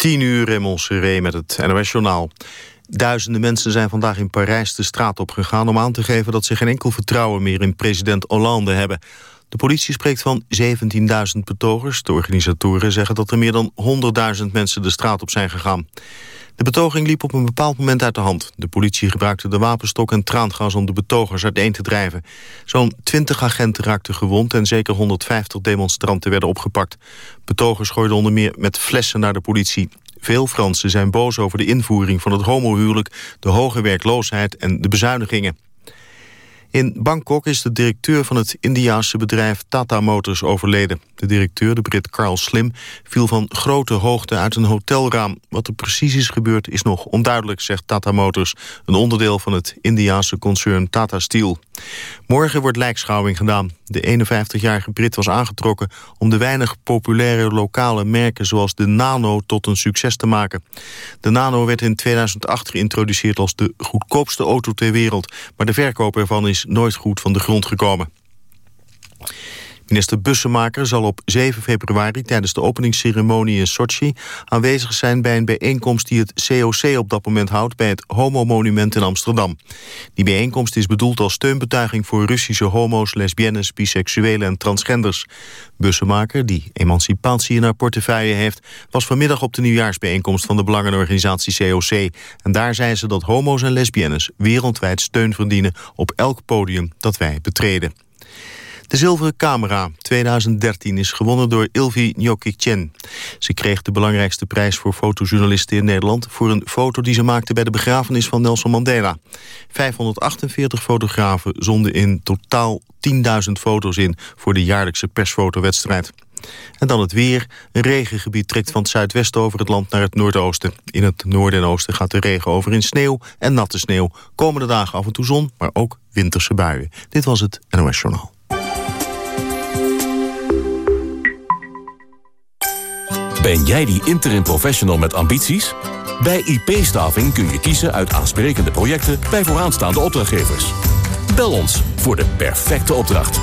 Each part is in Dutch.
10 uur in Montserrat met het NOS-journaal. Duizenden mensen zijn vandaag in Parijs de straat op gegaan... om aan te geven dat ze geen enkel vertrouwen meer in president Hollande hebben. De politie spreekt van 17.000 betogers. De organisatoren zeggen dat er meer dan 100.000 mensen de straat op zijn gegaan. De betoging liep op een bepaald moment uit de hand. De politie gebruikte de wapenstok en traangas om de betogers uiteen te drijven. Zo'n 20 agenten raakten gewond en zeker 150 demonstranten werden opgepakt. Betogers gooiden onder meer met flessen naar de politie. Veel Fransen zijn boos over de invoering van het homohuwelijk... de hoge werkloosheid en de bezuinigingen. In Bangkok is de directeur van het Indiaanse bedrijf Tata Motors overleden. De directeur, de Brit Carl Slim, viel van grote hoogte uit een hotelraam. Wat er precies is gebeurd is nog onduidelijk, zegt Tata Motors... een onderdeel van het Indiaanse concern Tata Steel. Morgen wordt lijkschouwing gedaan. De 51-jarige Brit was aangetrokken om de weinig populaire lokale merken... zoals de Nano tot een succes te maken. De Nano werd in 2008 geïntroduceerd als de goedkoopste auto ter wereld... maar de verkoop ervan is nooit goed van de grond gekomen. Minister Bussemaker zal op 7 februari tijdens de openingsceremonie in Sochi aanwezig zijn bij een bijeenkomst die het COC op dat moment houdt bij het Homo-monument in Amsterdam. Die bijeenkomst is bedoeld als steunbetuiging voor Russische homo's, lesbiennes, biseksuelen en transgenders. Bussemaker, die emancipatie in haar portefeuille heeft, was vanmiddag op de nieuwjaarsbijeenkomst van de belangenorganisatie COC. En daar zei ze dat homo's en lesbiennes wereldwijd steun verdienen op elk podium dat wij betreden. De Zilveren Camera 2013 is gewonnen door Ilvi Chen. Ze kreeg de belangrijkste prijs voor fotojournalisten in Nederland... voor een foto die ze maakte bij de begrafenis van Nelson Mandela. 548 fotografen zonden in totaal 10.000 foto's in... voor de jaarlijkse persfotowedstrijd. En dan het weer. Een regengebied trekt van het zuidwesten over het land naar het noordoosten. In het noorden en oosten gaat de regen over in sneeuw en natte sneeuw. Komende dagen af en toe zon, maar ook winterse buien. Dit was het NOS Journaal. Ben jij die interim professional met ambities? Bij IP-staving kun je kiezen uit aansprekende projecten bij vooraanstaande opdrachtgevers. Bel ons voor de perfecte opdracht.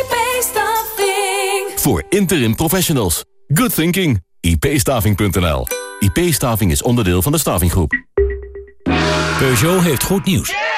IP-staving. Voor interim professionals. Good thinking. ipstaving.nl IP-staving is onderdeel van de Stavinggroep. Peugeot heeft goed nieuws.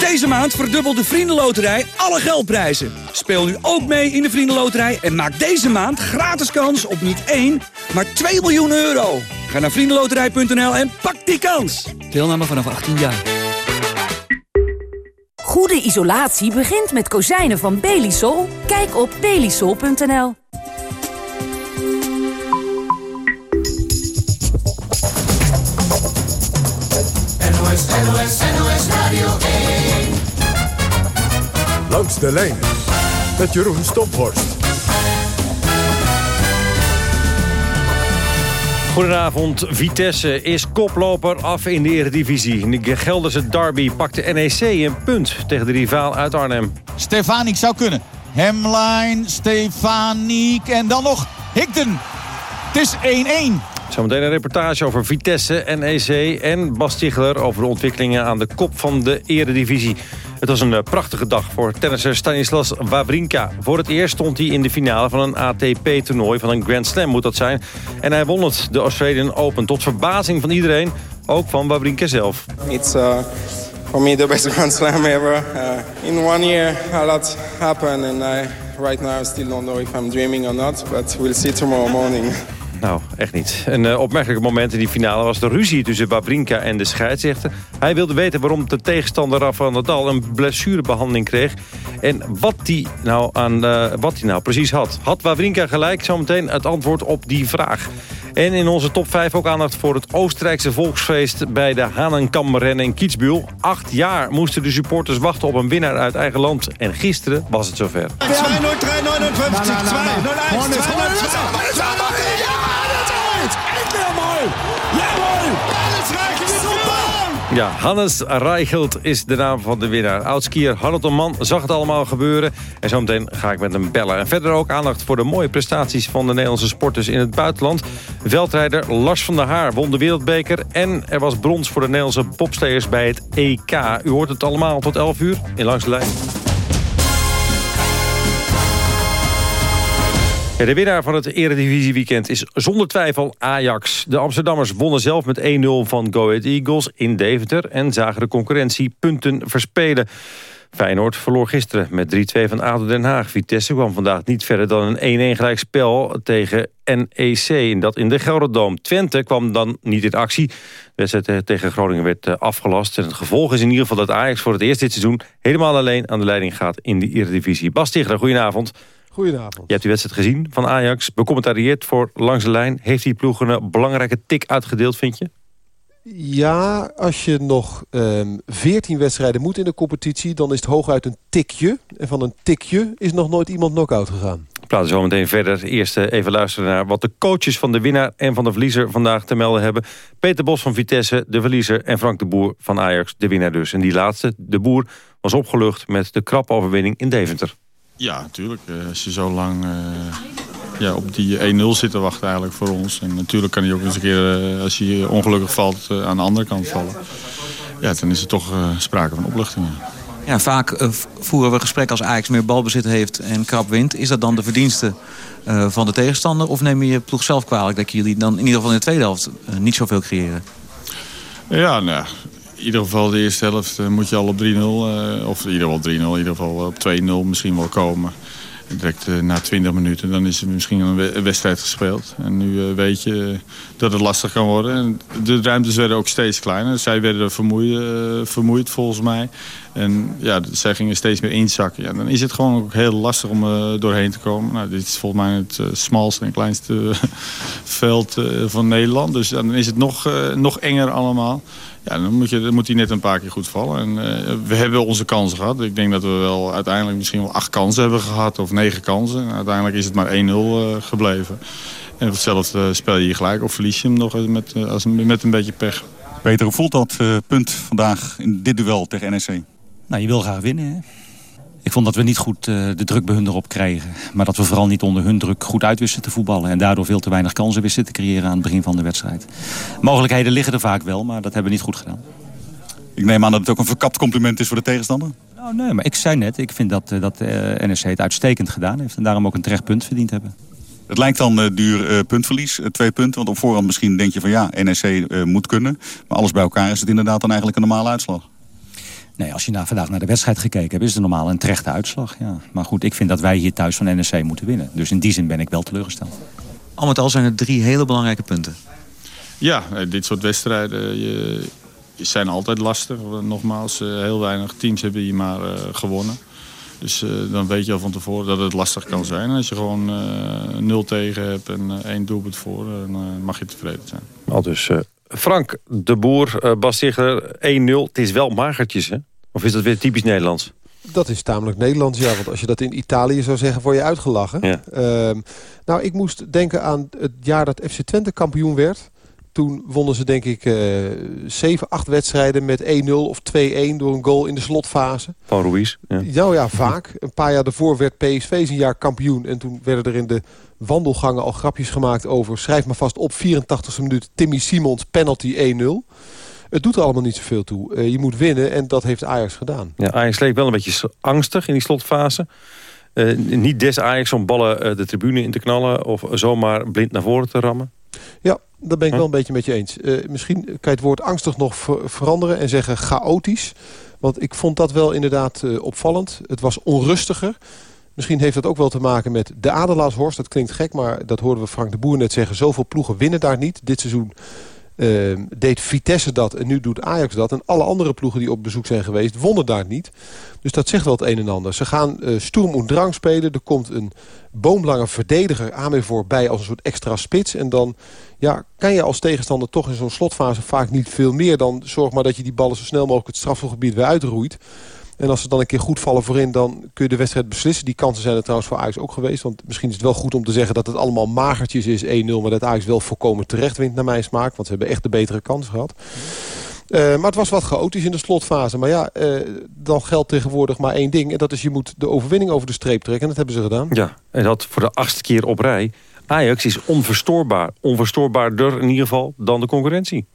Deze maand verdubbelt de Vriendenloterij alle geldprijzen. Speel nu ook mee in de Vriendenloterij en maak deze maand gratis kans op niet 1, maar 2 miljoen euro. Ga naar vriendenloterij.nl en pak die kans. Deelname vanaf 18 jaar. Goede isolatie begint met kozijnen van Belisol. Kijk op belisol.nl. Langs de lijn met Jeroen Stomphorst. Goedenavond. Vitesse is koploper af in de Eredivisie. De Gelderse derby pakte NEC een punt tegen de rivaal uit Arnhem. Stefaniek zou kunnen. Hemline, Stefaniek en dan nog Higden. Het is 1-1. Zometeen een reportage over Vitesse, NEC en Bas Stigler... over de ontwikkelingen aan de kop van de eredivisie. Het was een eh, prachtige dag voor tennisser Stanislas Wawrinka. Voor het eerst stond hij in de finale van een ATP-toernooi... van een Grand Slam moet dat zijn. En hij won het, de Australian Open, tot verbazing van iedereen. Ook van Wawrinka zelf. It's uh, for me the best Grand Slam ever. Uh, in one year a lot happened and I right now still don't know if I'm dreaming or not, but we'll see tomorrow morning. Nou, echt niet. Een uh, opmerkelijk moment in die finale was de ruzie tussen Wawrinka en de scheidsrechter. Hij wilde weten waarom de tegenstander Rafael Nadal een blessurebehandeling kreeg. En wat die nou, uh, nou precies had. Had Wawrinka gelijk? Zometeen het antwoord op die vraag. En in onze top 5 ook aandacht voor het Oostenrijkse volksfeest... bij de Hanenkamrennen in Kitzbühel. Acht jaar moesten de supporters wachten op een winnaar uit eigen land. En gisteren was het zover. 2-0, 3-59, 2 0 1 2 Ja, Hannes Reichelt is de naam van de winnaar. Oudskier Hamilton Man zag het allemaal gebeuren. En zometeen ga ik met hem bellen. En verder ook aandacht voor de mooie prestaties van de Nederlandse sporters in het buitenland. Veldrijder Lars van der Haar won de wereldbeker. En er was brons voor de Nederlandse bobsleers bij het EK. U hoort het allemaal tot 11 uur in Langs de Lijn. De winnaar van het Eredivisie weekend is zonder twijfel Ajax. De Amsterdammers wonnen zelf met 1-0 van Go Ahead Eagles in Deventer... en zagen de concurrentie punten verspelen. Feyenoord verloor gisteren met 3-2 van ADO Den Haag. Vitesse kwam vandaag niet verder dan een 1-1 gelijk spel tegen NEC. En dat in de Gelderdoom. Twente kwam dan niet in actie. De wedstrijd tegen Groningen werd eh, afgelast. En het gevolg is in ieder geval dat Ajax voor het eerst dit seizoen... helemaal alleen aan de leiding gaat in de Eredivisie. Bas goedenavond. Goedenavond. Je hebt die wedstrijd gezien van Ajax, becommentarieerd voor Langs de Lijn. Heeft die ploeg een belangrijke tik uitgedeeld, vind je? Ja, als je nog um, 14 wedstrijden moet in de competitie... dan is het hooguit een tikje. En van een tikje is nog nooit iemand knock-out gegaan. We praten zo meteen verder. Eerst eh, even luisteren naar wat de coaches van de winnaar en van de verliezer vandaag te melden hebben. Peter Bos van Vitesse, de verliezer. En Frank de Boer van Ajax, de winnaar dus. En die laatste, de Boer, was opgelucht met de krapoverwinning in Deventer. Ja, natuurlijk. Eh, als je zo lang uh, ja, op die 1-0 zit te wachten eigenlijk voor ons. En natuurlijk kan hij ook eens een keer, uh, als hij ongelukkig valt, aan de andere kant vallen. Ja, dan is er toch sprake van opluchting. Ja, vaak voeren we gesprekken als Ajax meer balbezit heeft en krap wint. Is dat dan de verdienste van de tegenstander? Of neem je je ploeg zelf kwalijk dat jullie dan in ieder geval in de tweede helft niet zoveel creëren? Ja, nou, in ieder geval de eerste helft uh, moet je al op 3-0, uh, of in ieder geval 3-0, in ieder geval op 2-0 misschien wel komen. Direct na 20 minuten, dan is er misschien een wedstrijd gespeeld. En nu weet je dat het lastig kan worden. En de ruimtes werden ook steeds kleiner. Zij werden vermoeid, vermoeid volgens mij. En ja, zij gingen steeds meer inzakken. Ja, dan is het gewoon ook heel lastig om doorheen te komen. Nou, dit is volgens mij het smalste en kleinste veld van Nederland. Dus dan is het nog, nog enger allemaal. Ja, dan moet, je, dan moet hij net een paar keer goed vallen. En, we hebben onze kansen gehad. Ik denk dat we wel uiteindelijk misschien wel acht kansen hebben gehad. Of negen kansen. En uiteindelijk is het maar 1-0 uh, gebleven. En hetzelfde spel je gelijk. Of verlies je hem nog met, als, met een beetje pech. Peter, hoe voelt dat punt vandaag in dit duel tegen NEC? Nou, je wil graag winnen, hè? Ik vond dat we niet goed uh, de druk bij hun erop kregen. Maar dat we vooral niet onder hun druk goed uit wisten te voetballen. En daardoor veel te weinig kansen wisten te creëren aan het begin van de wedstrijd. Mogelijkheden liggen er vaak wel, maar dat hebben we niet goed gedaan. Ik neem aan dat het ook een verkapt compliment is voor de tegenstander? Nou, nee, maar ik zei net, ik vind dat, uh, dat uh, NSC het uitstekend gedaan heeft. En daarom ook een terecht punt verdiend hebben. Het lijkt dan uh, duur puntverlies, twee punten. Want op voorhand misschien denk je van ja, NEC moet kunnen. Maar alles bij elkaar is het inderdaad dan eigenlijk een normale uitslag. Nee, als je naar, vandaag naar de wedstrijd gekeken hebt, is het normaal een terechte uitslag. Ja. Maar goed, ik vind dat wij hier thuis van NEC moeten winnen. Dus in die zin ben ik wel teleurgesteld. Al met al zijn er drie hele belangrijke punten. Ja, dit soort wedstrijden je, zijn altijd lastig. Nogmaals, heel weinig teams hebben hier maar uh, gewonnen. Dus uh, dan weet je al van tevoren dat het lastig kan zijn. Als je gewoon uh, nul tegen hebt en één doelpunt voor, dan mag je tevreden zijn. Al dus Frank de Boer, uh, Bas 1-0. Het is wel magertjes, hè? Of is dat weer typisch Nederlands? Dat is tamelijk Nederlands, ja. Want als je dat in Italië zou zeggen, word je uitgelachen. Ja. Uh, nou, ik moest denken aan het jaar dat FC Twente kampioen werd. Toen wonnen ze denk ik uh, 7, 8 wedstrijden met 1-0 of 2-1 door een goal in de slotfase. Van Ruiz. Ja. Nou ja, vaak. Een paar jaar daarvoor werd PSV zijn jaar kampioen. En toen werden er in de wandelgangen al grapjes gemaakt over... schrijf maar vast op, 84e minuut, Timmy Simons, penalty 1-0. Het doet er allemaal niet zoveel toe. Uh, je moet winnen en dat heeft Ajax gedaan. Ja, Ajax leek wel een beetje angstig in die slotfase. Uh, niet des Ajax om ballen uh, de tribune in te knallen... of zomaar blind naar voren te rammen. Ja, dat ben ik wel een beetje met je eens. misschien kan je het woord angstig nog ver veranderen en zeggen chaotisch. Want ik vond dat wel inderdaad opvallend. Het was onrustiger. Misschien heeft dat ook wel te maken met de Adelaarshorst. Dat klinkt gek, maar dat hoorden we Frank de Boer net zeggen. Zoveel ploegen winnen daar niet. Dit seizoen Ehm, deed Vitesse dat en nu doet Ajax dat. En alle andere ploegen die op bezoek zijn geweest wonnen daar niet. Dus dat zegt wel het een en ander. Ze gaan uh, Sturm und Drang spelen. Er komt een boomlange verdediger aan mee voorbij als een soort extra spits. En dan ja, kan je als tegenstander toch in zo'n slotfase vaak niet veel meer... dan zorg maar dat je die ballen zo snel mogelijk het strafgebied weer uitroeit. En als ze dan een keer goed vallen voorin, dan kun je de wedstrijd beslissen. Die kansen zijn er trouwens voor Ajax ook geweest. Want misschien is het wel goed om te zeggen dat het allemaal magertjes is 1-0. Maar dat Ajax wel volkomen terecht wint naar mijn smaak. Want ze hebben echt de betere kans gehad. Uh, maar het was wat chaotisch in de slotfase. Maar ja, uh, dan geldt tegenwoordig maar één ding. En dat is je moet de overwinning over de streep trekken. En dat hebben ze gedaan. Ja, en dat voor de achtste keer op rij. Ajax is onverstoorbaar. Onverstoorbaarder in ieder geval dan de concurrentie.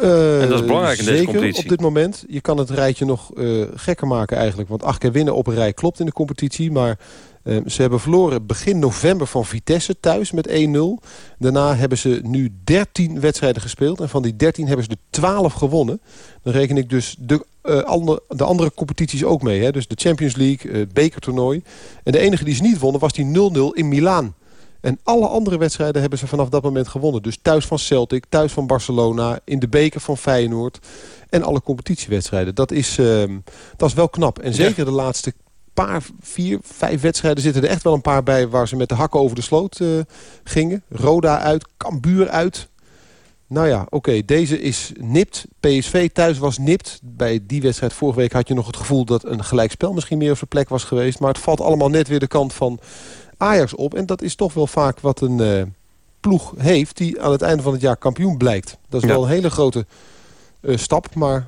Uh, en dat is belangrijk in deze competitie. op dit moment. Je kan het rijtje nog uh, gekker maken eigenlijk. Want acht keer winnen op een rij klopt in de competitie. Maar uh, ze hebben verloren begin november van Vitesse thuis met 1-0. Daarna hebben ze nu 13 wedstrijden gespeeld. En van die 13 hebben ze er 12 gewonnen. Dan reken ik dus de, andere, de andere competities ook mee. Hè? Dus de Champions League, het bekertoernooi. En de enige die ze niet wonnen was die 0-0 in Milaan. En alle andere wedstrijden hebben ze vanaf dat moment gewonnen. Dus thuis van Celtic, thuis van Barcelona, in de beker van Feyenoord. En alle competitiewedstrijden. Dat is, uh, dat is wel knap. En zeker de laatste paar, vier, vijf wedstrijden zitten er echt wel een paar bij... waar ze met de hakken over de sloot uh, gingen. Roda uit, Cambuur uit. Nou ja, oké, deze is nipt. PSV thuis was nipt. Bij die wedstrijd vorige week had je nog het gevoel... dat een gelijkspel misschien meer op zijn plek was geweest. Maar het valt allemaal net weer de kant van Ajax op. En dat is toch wel vaak wat een uh, ploeg heeft... die aan het einde van het jaar kampioen blijkt. Dat is wel een hele grote uh, stap, maar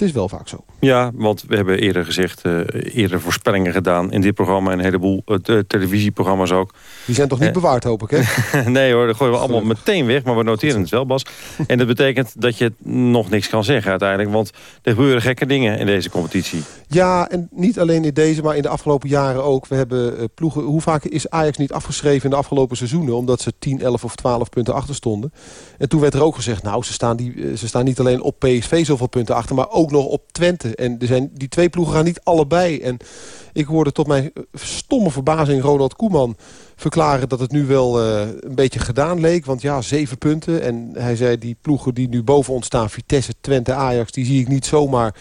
het is wel vaak zo. Ja, want we hebben eerder gezegd, uh, eerder voorspellingen gedaan in dit programma en een heleboel uh, televisieprogramma's ook. Die zijn toch niet uh, bewaard, hoop ik, hè? nee hoor, dat gooien we allemaal meteen weg, maar we noteren het wel, Bas. En dat betekent dat je nog niks kan zeggen uiteindelijk, want er gebeuren gekke dingen in deze competitie. Ja, en niet alleen in deze, maar in de afgelopen jaren ook. We hebben ploegen, hoe vaak is Ajax niet afgeschreven in de afgelopen seizoenen, omdat ze 10, 11 of 12 punten achter stonden. En toen werd er ook gezegd, nou, ze staan, die, ze staan niet alleen op PSV zoveel punten achter, maar ook nog op Twente. En er zijn, die twee ploegen gaan niet allebei. En ik hoorde tot mijn stomme verbazing Ronald Koeman verklaren dat het nu wel uh, een beetje gedaan leek. Want ja, zeven punten. En hij zei die ploegen die nu boven ons staan, Vitesse, Twente, Ajax... die zie ik niet zomaar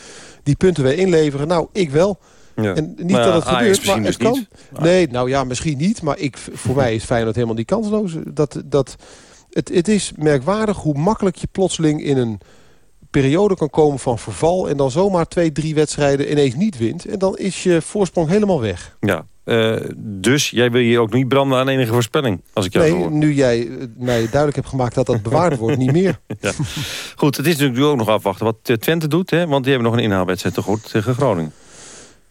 die punten weer inleveren. Nou, ik wel. Ja. En niet maar dat het gebeurt, maar het dus kan. Niet. Nee, nou ja, misschien niet. Maar ik, voor mij is Feyenoord helemaal niet kansloos. Dat, dat, het, het is merkwaardig hoe makkelijk je plotseling in een periode kan komen van verval... en dan zomaar twee, drie wedstrijden ineens niet wint... en dan is je voorsprong helemaal weg. Ja, uh, dus jij wil je ook niet branden aan enige voorspelling, als ik jou Nee, hoor. nu jij mij duidelijk hebt gemaakt dat dat bewaard wordt, niet meer. Ja. Goed, het is natuurlijk ook nog afwachten wat Twente doet... Hè? want die hebben nog een inhaalwedstrijd te goed tegen Groningen.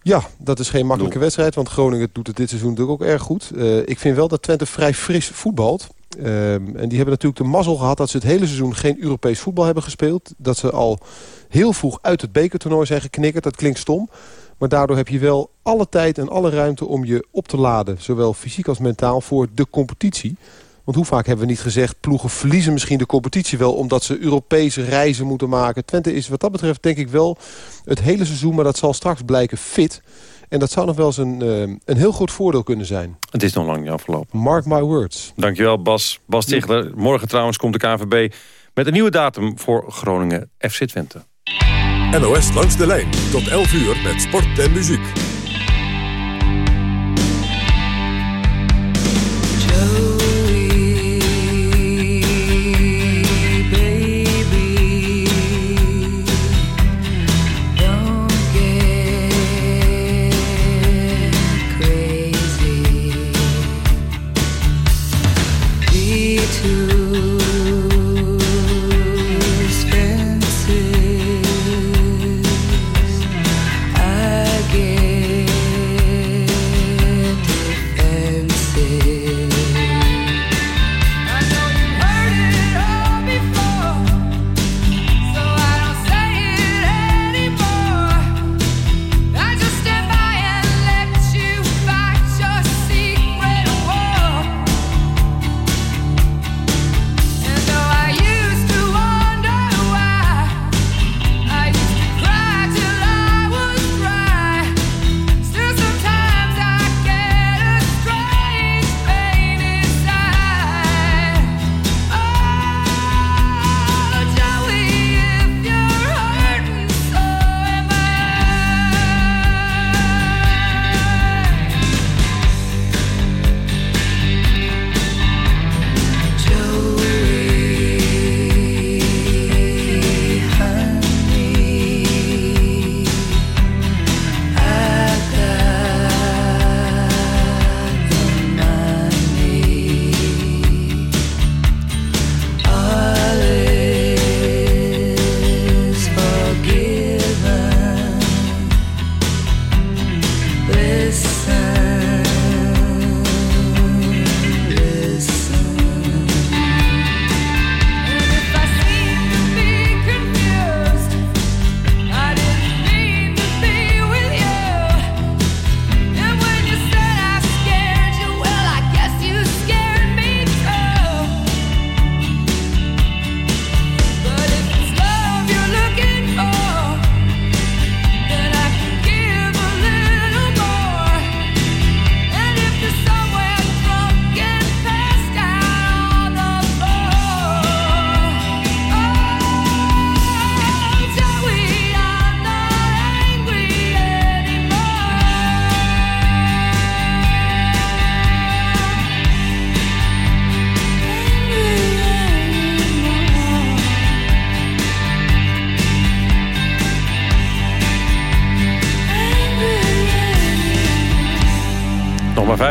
Ja, dat is geen makkelijke Doel. wedstrijd, want Groningen doet het dit seizoen natuurlijk ook erg goed. Uh, ik vind wel dat Twente vrij fris voetbalt. Um, en die hebben natuurlijk de mazzel gehad dat ze het hele seizoen geen Europees voetbal hebben gespeeld. Dat ze al heel vroeg uit het bekertoernooi zijn geknikkerd. Dat klinkt stom. Maar daardoor heb je wel alle tijd en alle ruimte om je op te laden. Zowel fysiek als mentaal voor de competitie. Want hoe vaak hebben we niet gezegd... ploegen verliezen misschien de competitie wel... omdat ze Europese reizen moeten maken. Twente is wat dat betreft denk ik wel het hele seizoen... maar dat zal straks blijken fit... En dat zou nog wel eens een, uh, een heel groot voordeel kunnen zijn. Het is nog lang niet afgelopen. Mark my words. Dankjewel Bas. Bas Tichler. Morgen trouwens komt de KNVB met een nieuwe datum voor Groningen FC Twente. NOS langs de lijn tot 11 uur met sport en muziek.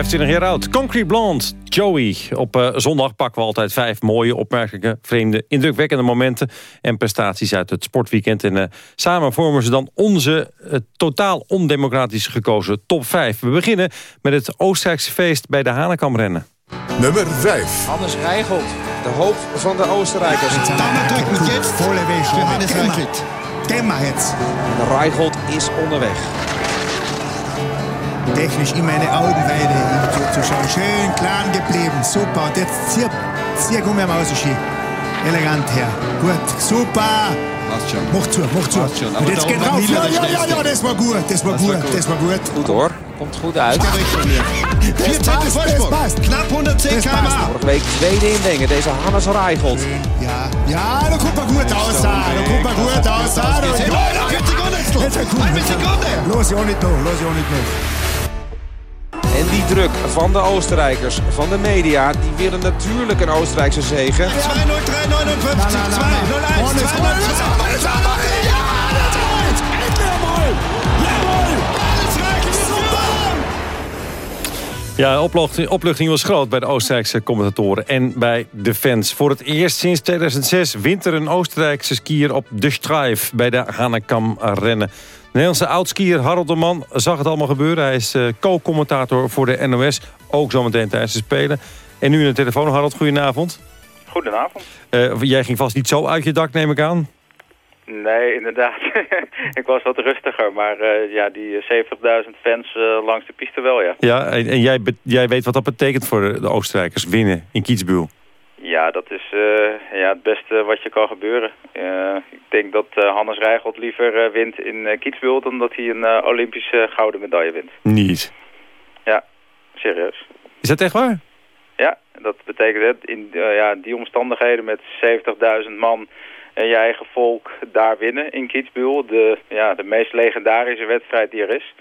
25 jaar oud. Concrete Blonde, Joey. Op uh, zondag pakken we altijd vijf mooie, opmerkelijke, vreemde, indrukwekkende momenten en prestaties uit het sportweekend. En uh, samen vormen ze dan onze uh, totaal ondemocratisch gekozen top 5. We beginnen met het Oostenrijkse feest bij de Hanekamrennen. Nummer 5. Hannes Rijgelt, de hoop van de Oostenrijkers. Rijgelt is onderweg. technisch in meine Augenweide hinzuzuschauen. Schön klein geblieben, super. Und jetzt zirp, zirp um am Außenschi. Elegant her. Gut, super. Passt schon. Mach zu, mach zu. Schon. Und jetzt geht rauf. Ja, ja, ja, ja, das war gut, das war, das gut, war gut, das war gut. Und Tor. Kommt gut aus. Vier Zettel passt. Knapp 110 km. Vorige Week tweede indenken. Deze Hannes Reichelt. Ja, ja, da kommt man gut aus. Ah. Da kommt man gut aus. Ah. Da kommt man gut aus. Da kommt man gut aus. Da kommt man gut aus. Da kommt man gut aus. Da kommt man gut En die druk van de Oostenrijkers, van de media, die willen natuurlijk een Oostenrijkse zegen. 2-0, 3-59, 2-0-1, 2-0-2. Ja, opluchting, opluchting was groot bij de Oostenrijkse commentatoren en bij de fans. Voor het eerst sinds 2006 wint er een Oostenrijkse skier op de Streif bij de Hanekam rennen. De Nederlandse oudskier Harold de Man zag het allemaal gebeuren. Hij is eh, co-commentator voor de NOS, ook zometeen tijdens de Spelen. En nu in de telefoon, Harold, goedenavond. Goedenavond. Eh, jij ging vast niet zo uit je dak, neem ik aan. Nee, inderdaad. ik was wat rustiger, maar eh, ja, die 70.000 fans langs de piste wel, ja. Ja, en, en jij, jij weet wat dat betekent voor de, de Oostenrijkers, winnen in Kitzbühel. Ja, dat is eh, ja, het beste wat je kan gebeuren. Eh, ik denk dat eh, Hannes Rijgelt liever wint in uh, Kitzbühel dan dat hij een Olympische gouden medaille wint. Niet. Ja, serieus. Is dat echt waar? Ja, dat betekent het in ja, die omstandigheden met 70.000 man en je eigen volk daar winnen in Kitzbühel. De, ja, de meest legendarische wedstrijd die er is.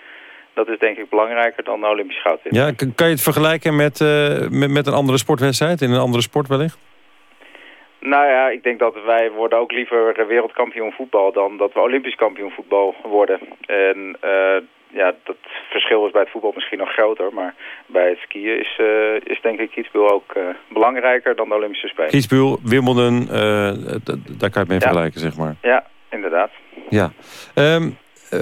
Dat is denk ik belangrijker dan de Olympisch goud. Ja, kan je het vergelijken met, eh, met, met een andere sportwedstrijd? In een andere sport wellicht? Nou ja, ik denk dat wij worden ook liever wereldkampioen voetbal dan dat we Olympisch kampioen voetbal worden. En eh, ja, dat verschil is bij het voetbal misschien nog groter, maar bij het skiën is, eh, is denk ik Kitzbühel ook belangrijker dan de Olympische Spelen. Kitzbühel, Wimbledon, daar kan je het mee Ja. vergelijken, zeg maar. Ja, inderdaad. Ja. Ehm, eh,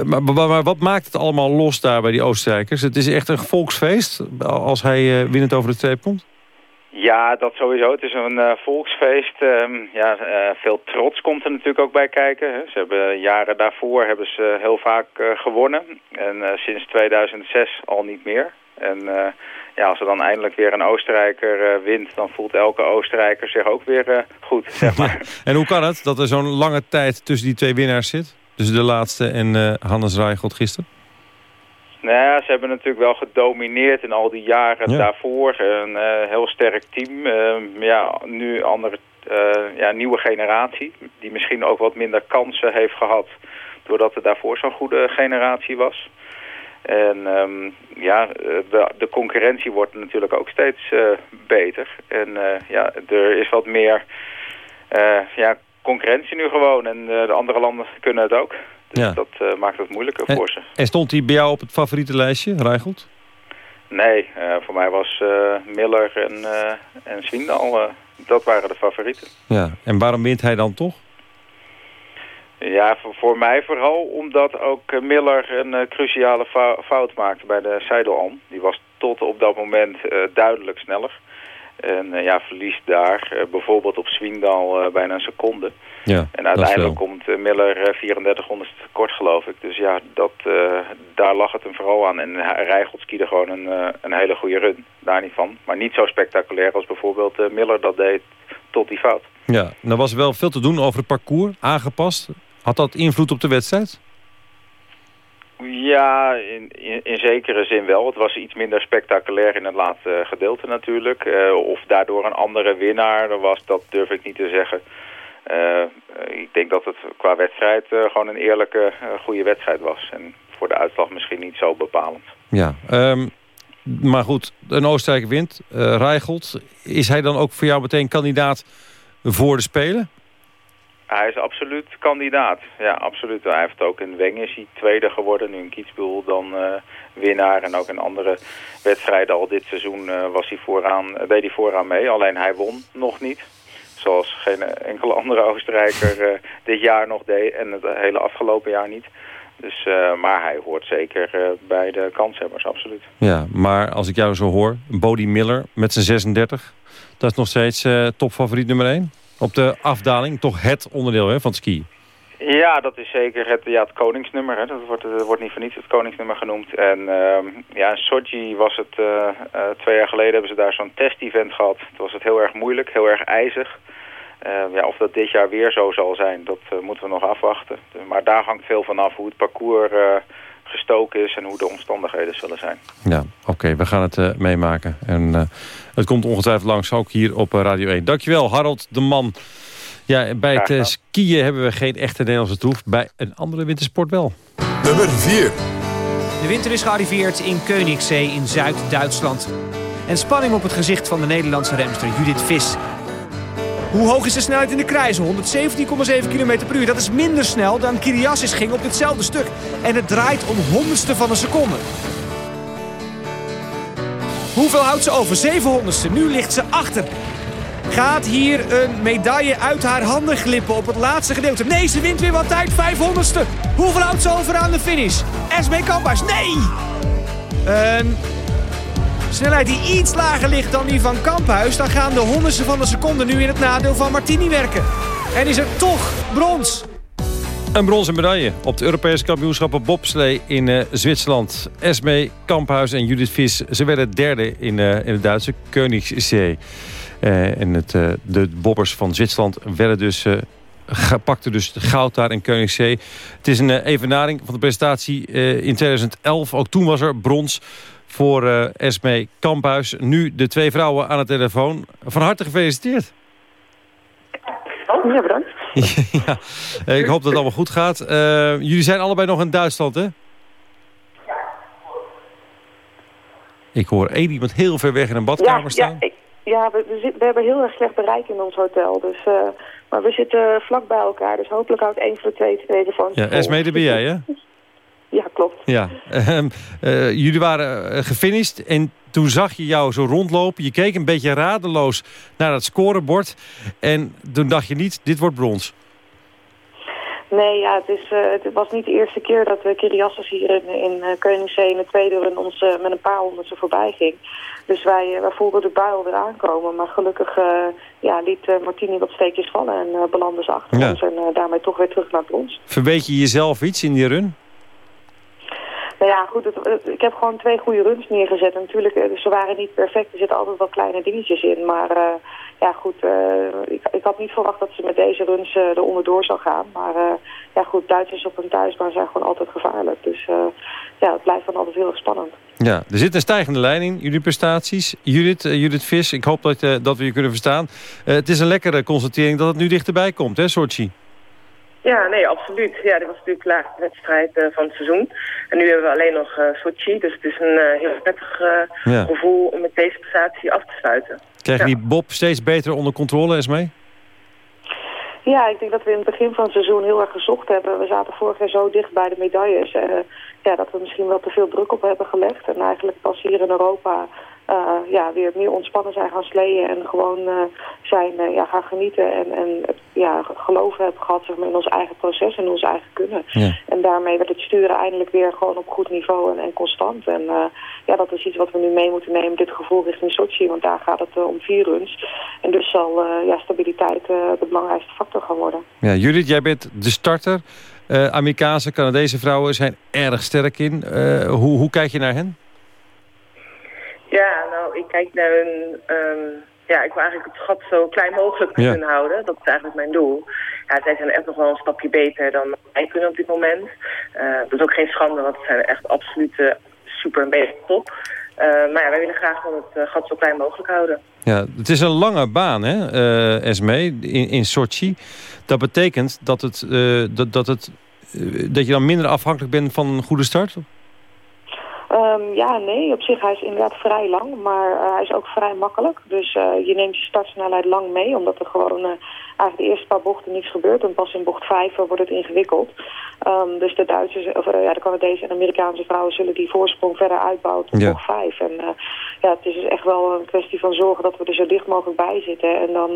maar, maar, maar wat maakt het allemaal los daar bij die Oostenrijkers? Het is echt een volksfeest als hij eh, winnend over de streep komt? Ja, dat sowieso. Het is een eh, volksfeest. Ehm, ja, eh, veel trots komt er natuurlijk ook bij kijken. Hè. Ze hebben jaren daarvoor hebben ze heel vaak eh, gewonnen. En eh, sinds 2006 al niet meer. En eh, ja, als er dan eindelijk weer een Oostenrijker eh, wint, dan voelt elke Oostenrijker zich ook weer eh, goed, zeg maar. En hoe kan het dat er zo'n lange tijd tussen die twee winnaars zit? Tussen de laatste en eh, Hannes Rijgelt gisteren? Nou ja, ze hebben natuurlijk wel gedomineerd in al die jaren Ja. daarvoor. Een eh, heel sterk team. Ehm, ja, nu een andere, eh, ja, nieuwe generatie. Die misschien ook wat minder kansen heeft gehad. Doordat er daarvoor zo'n goede generatie was. En ehm, ja, de, de concurrentie wordt natuurlijk ook steeds beter. En ja, er is wat meer ja, concurrentie nu gewoon. En eh, de andere landen kunnen het ook. Dus Ja. dat eh, maakt het moeilijker voor ze. En stond hij bij jou op het favoriete lijstje, Rijgelt? Nee, eh, voor mij was Miller en, eh en Swindal, dat waren de favorieten. Ja. En waarom wint hij dan toch? Ja, voor, voor mij vooral omdat ook Miller een cruciale fou- fout maakte bij de Seidelalm. Die was tot op dat moment duidelijk sneller. En eh, ja, verliest daar eh, bijvoorbeeld op Swindal eh, bijna een seconde. Ja, En uiteindelijk komt Miller eh, 3400 kort, geloof ik. Dus ja, dat, daar lag het hem vooral aan. En Rijgelt skiede gewoon een, een hele goede run. Daar niet van. Maar niet zo spectaculair als bijvoorbeeld Miller dat deed tot die fout. Ja, er was wel veel te doen over het parcours, aangepast. Had dat invloed op de wedstrijd? Ja, in, in, zekere zin wel. Het was iets minder spectaculair in het laatste gedeelte natuurlijk. Eh, of daardoor een andere winnaar was, dat durf ik niet te zeggen. Eh, ik denk dat het qua wedstrijd eh, gewoon een eerlijke, goede wedstrijd was. En voor de uitslag misschien niet zo bepalend. Ja. ehm, maar goed, een Oostenrijker wint. Rijgelt, is hij dan ook voor jou meteen kandidaat voor de Spelen? Hij is absoluut kandidaat. Ja, absoluut. Hij heeft ook in Weng is hij tweede geworden. Nu in Kietsbühel dan uh, winnaar. En ook in andere wedstrijden al dit seizoen uh, was hij vooraan, uh, deed hij vooraan mee. Alleen hij won nog niet. Zoals geen enkele andere Oostenrijker dit jaar nog deed. En het hele afgelopen jaar niet. Dus, maar hij hoort zeker bij de kanshebbers, absoluut. Ja, maar als ik jou zo hoor, Bodie Miller met zijn 36... dat is nog steeds topfavoriet nummer 1? Op de afdaling. Toch het onderdeel hè, van het ski. Ja, dat is zeker het, ja, het koningsnummer. Hè. Dat wordt, dat wordt niet voor niets het koningsnummer genoemd. En uh, ja, in Sochi was het, uh, uh, twee jaar geleden hebben ze daar zo'n test-event gehad. Toen was het heel erg moeilijk, heel erg ijzig. ja, of dat dit jaar weer zo zal zijn, dat moeten we nog afwachten. Maar daar hangt veel van af hoe het parcours gestoken is en hoe de omstandigheden zullen zijn. Ja, oké, we gaan het meemaken. En het komt ongetwijfeld langs, ook hier op Radio 1. Dankjewel, Harold de Man. Ja, bij het uh, skiën hebben we geen echte Nederlandse troef. Bij een andere wintersport wel. Nummer 4. De winter is gearriveerd in Koningszee in Zuid-Duitsland. En spanning op het gezicht van de Nederlandse remster Judith Vis. Hoe hoog is de snelheid in de krijzel? 117,7 km per uur. Dat is minder snel dan Kiriassis ging op ditzelfde stuk. En het draait om honderdste van een seconde. Hoeveel houdt ze over? 700ste. Nu ligt ze achter. Gaat hier een medaille uit haar handen glippen op het laatste gedeelte? Nee, ze wint weer wat tijd. 500ste. Hoeveel houdt ze over aan de finish? SB Kamphuis. Nee! Een snelheid die iets lager ligt dan die van Kamphuis. Dan gaan de honderdste van de seconde nu in het nadeel van Martini werken. En is er toch brons. Een bronzen medaille op de Europese kampioenschappen bobslee in uh, Zwitserland. Esme Kamphuis en Judith Vis, ze werden derde in, uh, in het Duitse Königszee. Uh, en het, de bobbers van Zwitserland werden dus, pakten dus goud daar in Königszee. Het is een evenaring van de prestatie in 2011. Ook toen was er brons voor Esme Kamphuis. Nu de twee vrouwen aan de telefoon. Van harte gefeliciteerd. Oh, bedankt. ja, ik hoop dat het allemaal goed gaat. Uh, jullie zijn allebei nog in Duitsland, hè? Ik hoor één iemand heel ver weg in een badkamer ja, staan. Ja, ik, ja we, we, we, hebben heel erg slecht bereik in ons hotel. Dus, uh, maar we zitten vlak bij elkaar. Dus hopelijk houdt één van de twee telefoons Ja, Esme, daar ben jij, hè? Ja, klopt. Ja. Uh, jullie waren gefinished en toen zag je jou zo rondlopen. Je keek een beetje radeloos naar het scorebord. En toen dacht je niet, dit wordt brons. Nee, ja, het, is, uh, het was niet de eerste keer dat we Kiriassos hier in, in uh, Koningszee in de tweede run ons uh, met een paar honderdste voorbij ging. Dus wij, wij voelden de buil weer aankomen. Maar gelukkig ja, liet Martini wat steekjes vallen en belandde ze achter ja. ons. En daarmee toch weer terug naar brons. Verweet je jezelf iets in die run? Ja, goed, ik heb gewoon twee goede runs neergezet. En natuurlijk, ze waren niet perfect. Er zitten altijd wel kleine dingetjes in. Maar uh, ja, goed, uh, ik, ik, had niet verwacht dat ze met deze runs uh, er onderdoor zou gaan. Maar ja, goed, Duitsers op een thuisbaan zijn gewoon altijd gevaarlijk. Dus ja, het blijft dan altijd heel erg spannend. Ja, er zit een stijgende lijn in, jullie prestaties. Judith, Judith Vis, ik hoop dat, dat we je kunnen verstaan. het is een lekkere constatering dat het nu dichterbij komt, hè, Sochi? Ja, nee, absoluut. Ja, dit was natuurlijk de laatste wedstrijd uh, van het seizoen. En nu hebben we alleen nog uh, Sochi. Dus het is een uh, heel prettig ja. gevoel om met deze prestatie af te sluiten. Krijg je ja. die Bob steeds beter onder controle, Esmee? Ja, ik denk dat we in het begin van het seizoen heel erg gezocht hebben. We zaten vorig jaar zo dicht bij de medailles. ja, dat we misschien wel te veel druk op hebben gelegd. En eigenlijk pas hier in Europa uh, ja, weer meer ontspannen zijn gaan sleeën en gewoon uh, zijn uh, ja, gaan genieten en, en ja, geloven hebben gehad zeg maar, in ons eigen proces en ons eigen kunnen. Ja. En daarmee werd het sturen eindelijk weer gewoon op goed niveau en, en constant. En ja, dat is iets wat we nu mee moeten nemen, dit gevoel richting Sochi, want daar gaat het om vier runs. En dus zal ja, stabiliteit de belangrijkste factor gaan worden. Ja, Judith, jij bent de starter. Amerikaanse, Canadese vrouwen zijn erg sterk in. hoe, hoe kijk je naar hen? Ja, nou, ik kijk naar een... Um, ja, ik wil eigenlijk het gat zo klein mogelijk kunnen ja. houden. Dat is eigenlijk mijn doel. Ja, zij zijn echt nog wel een stapje beter dan wij kunnen op dit moment. Uh, dat is ook geen schande, want het zijn echt absoluut super een beetje top. Uh, maar ja, wij willen graag gewoon het gat zo klein mogelijk houden. Ja, het is een lange baan, hè, uh, Esme, in, in Sochi. Dat betekent dat, het, dat, dat, het, dat je dan minder afhankelijk bent van een goede start? Um, ja, nee. Op zich hij is inderdaad vrij lang, maar uh, hij is ook vrij makkelijk. Dus uh, je neemt je startsnelheid lang mee, omdat er gewoon uh, eigenlijk de eerste paar bochten niets gebeurt. En pas in bocht 5 wordt het ingewikkeld. Ehm, dus de Duitsers, of ja, de Canadese en Amerikaanse vrouwen zullen die voorsprong verder uitbouwen tot Ja. bocht 5. En ja, het is dus echt wel een kwestie van zorgen dat we er zo dicht mogelijk bij zitten. En dan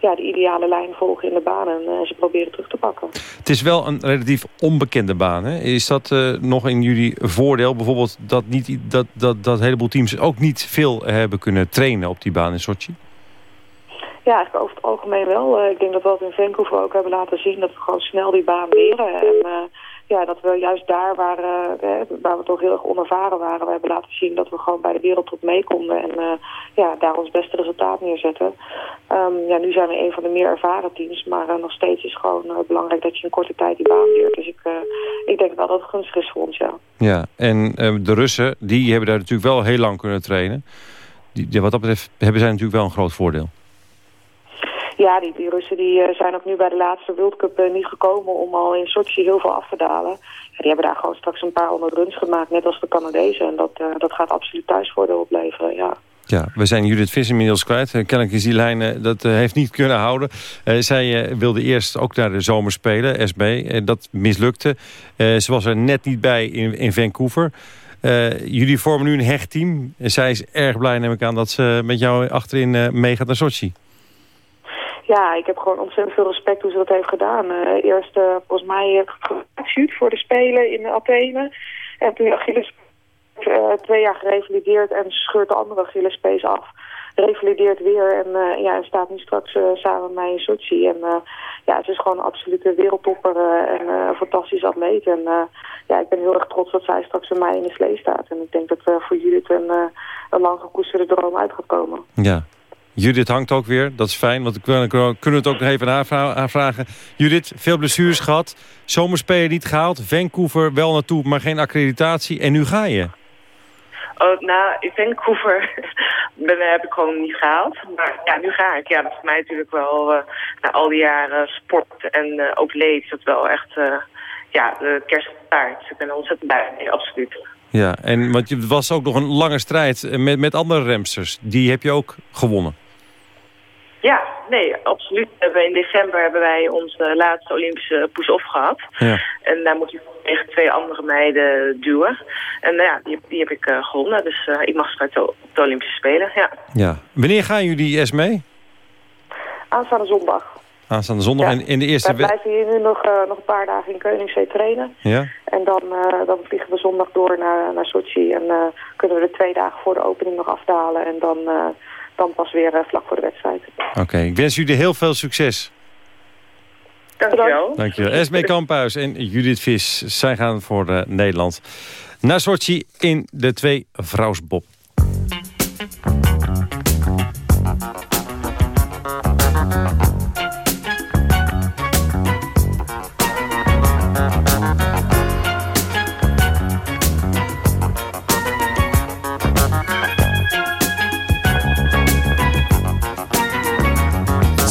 ja, de ideale lijn volgen in de baan en ze proberen terug te pakken. Het is wel een relatief onbekende baan. Hè? Is dat eh, nog in jullie voordeel? Bijvoorbeeld dat, niet, dat, dat, dat een heleboel teams ook niet veel hebben kunnen trainen op die baan in Sochi? Ja, eigenlijk over het algemeen wel. Eh, ik denk dat we dat in Vancouver ook hebben laten zien dat we gewoon snel die baan leren. En eh, ja, dat we juist daar waar, eh, waar we toch heel erg onervaren waren, we hebben laten zien dat we gewoon bij de wereldtop mee konden. En eh, ja, daar ons beste resultaat neerzetten. Ehm, ja, nu zijn we een van de meer ervaren teams, maar eh, nog steeds is gewoon belangrijk dat je in korte tijd die baan leert. Dus ik, ik denk wel dat het gunstig is voor ons, ja. Ja, en de Russen, die hebben daar natuurlijk wel heel lang kunnen trainen. Die, wat dat betreft hebben zij natuurlijk wel een groot voordeel. Ja, die, Russen die, eh, zijn ook nu bij de laatste World Cup eh, niet gekomen om al in Sochi heel veel af te dalen. Die hebben daar gewoon straks een paar honderd runs gemaakt, net als de Canadezen. En dat, eh, dat gaat absoluut thuisvoordeel opleveren, ja. Ja, we zijn Judith Vis inmiddels kwijt. Kennelijk is die lijn dat heeft niet kunnen houden. Zij wilde eerst ook naar de zomer spelen, SB. Dat mislukte. Ze was er net niet bij in, Vancouver. Jullie vormen nu een hecht team. Zij is erg blij, neem ik aan, dat ze met jou achterin meegaat naar Sochi. Ja, ik heb gewoon ontzettend veel respect hoe ze dat heeft gedaan. Eh, eerst, eh, volgens mij, shoot voor de Spelen in Athene. En toen Achilles eh, twee jaar gerevalideerd en scheurt de andere Achillespees af. Revalideert weer en, eh, ja, staat nu straks eh, samen met mij in Sochi. En eh, ja, het is gewoon een absolute wereldtopper eh, en eh, een fantastisch atleet. En eh, ja, ik ben heel erg trots dat zij straks bij mij in de slee staat. En ik denk dat eh, voor Judith een, eh, een lang gekoesterde droom uit gaat komen. Ja. Judith hangt ook weer, dat is fijn, want we kunnen het ook nog even aanvra- aanvragen. Judith, veel blessures gehad, zomerspelen niet gehaald, Vancouver wel naartoe, maar geen accreditatie. En nu ga je. Oh, nou, in Vancouver ben, heb ik gewoon niet gehaald. Maar ja, nu ga ik. Ja, dat is voor mij natuurlijk wel, eh, na al die jaren sport en eh, ook leed, dat wel echt, eh, ja, de kersttaart. Dus ik ben er ontzettend blij mee, absoluut. Ja, en want het was ook nog een lange strijd met, met andere remsters. Die heb je ook gewonnen. Ja, nee, absoluut. We In december hebben wij onze laatste Olympische push-off gehad. Ja. En daar moet je tegen twee andere meiden duwen. En nou ja, die, die heb ik eh, gewonnen. Dus eh, ik mag straks op de Olympische Spelen, ja. ja. Wanneer gaan jullie S mee? Aanstaande zondag. Aanstaande zondag Ja. in, in de eerste... Wij blijven hier nu nog, eh, nog een paar dagen in Koningszee trainen. Ja? En dan, eh, dan vliegen we zondag door naar, naar Sochi. En eh, kunnen we er twee dagen voor de opening nog afdalen. En dan, eh, dan pas weer eh, vlak voor de wedstrijd. Oké, ik wens jullie heel veel succes. Dankjewel. Dankjewel. Esme Kamphuis en Judith Vis. Zij gaan voor eh, Nederland naar Sochi in de twee vrouwsbob.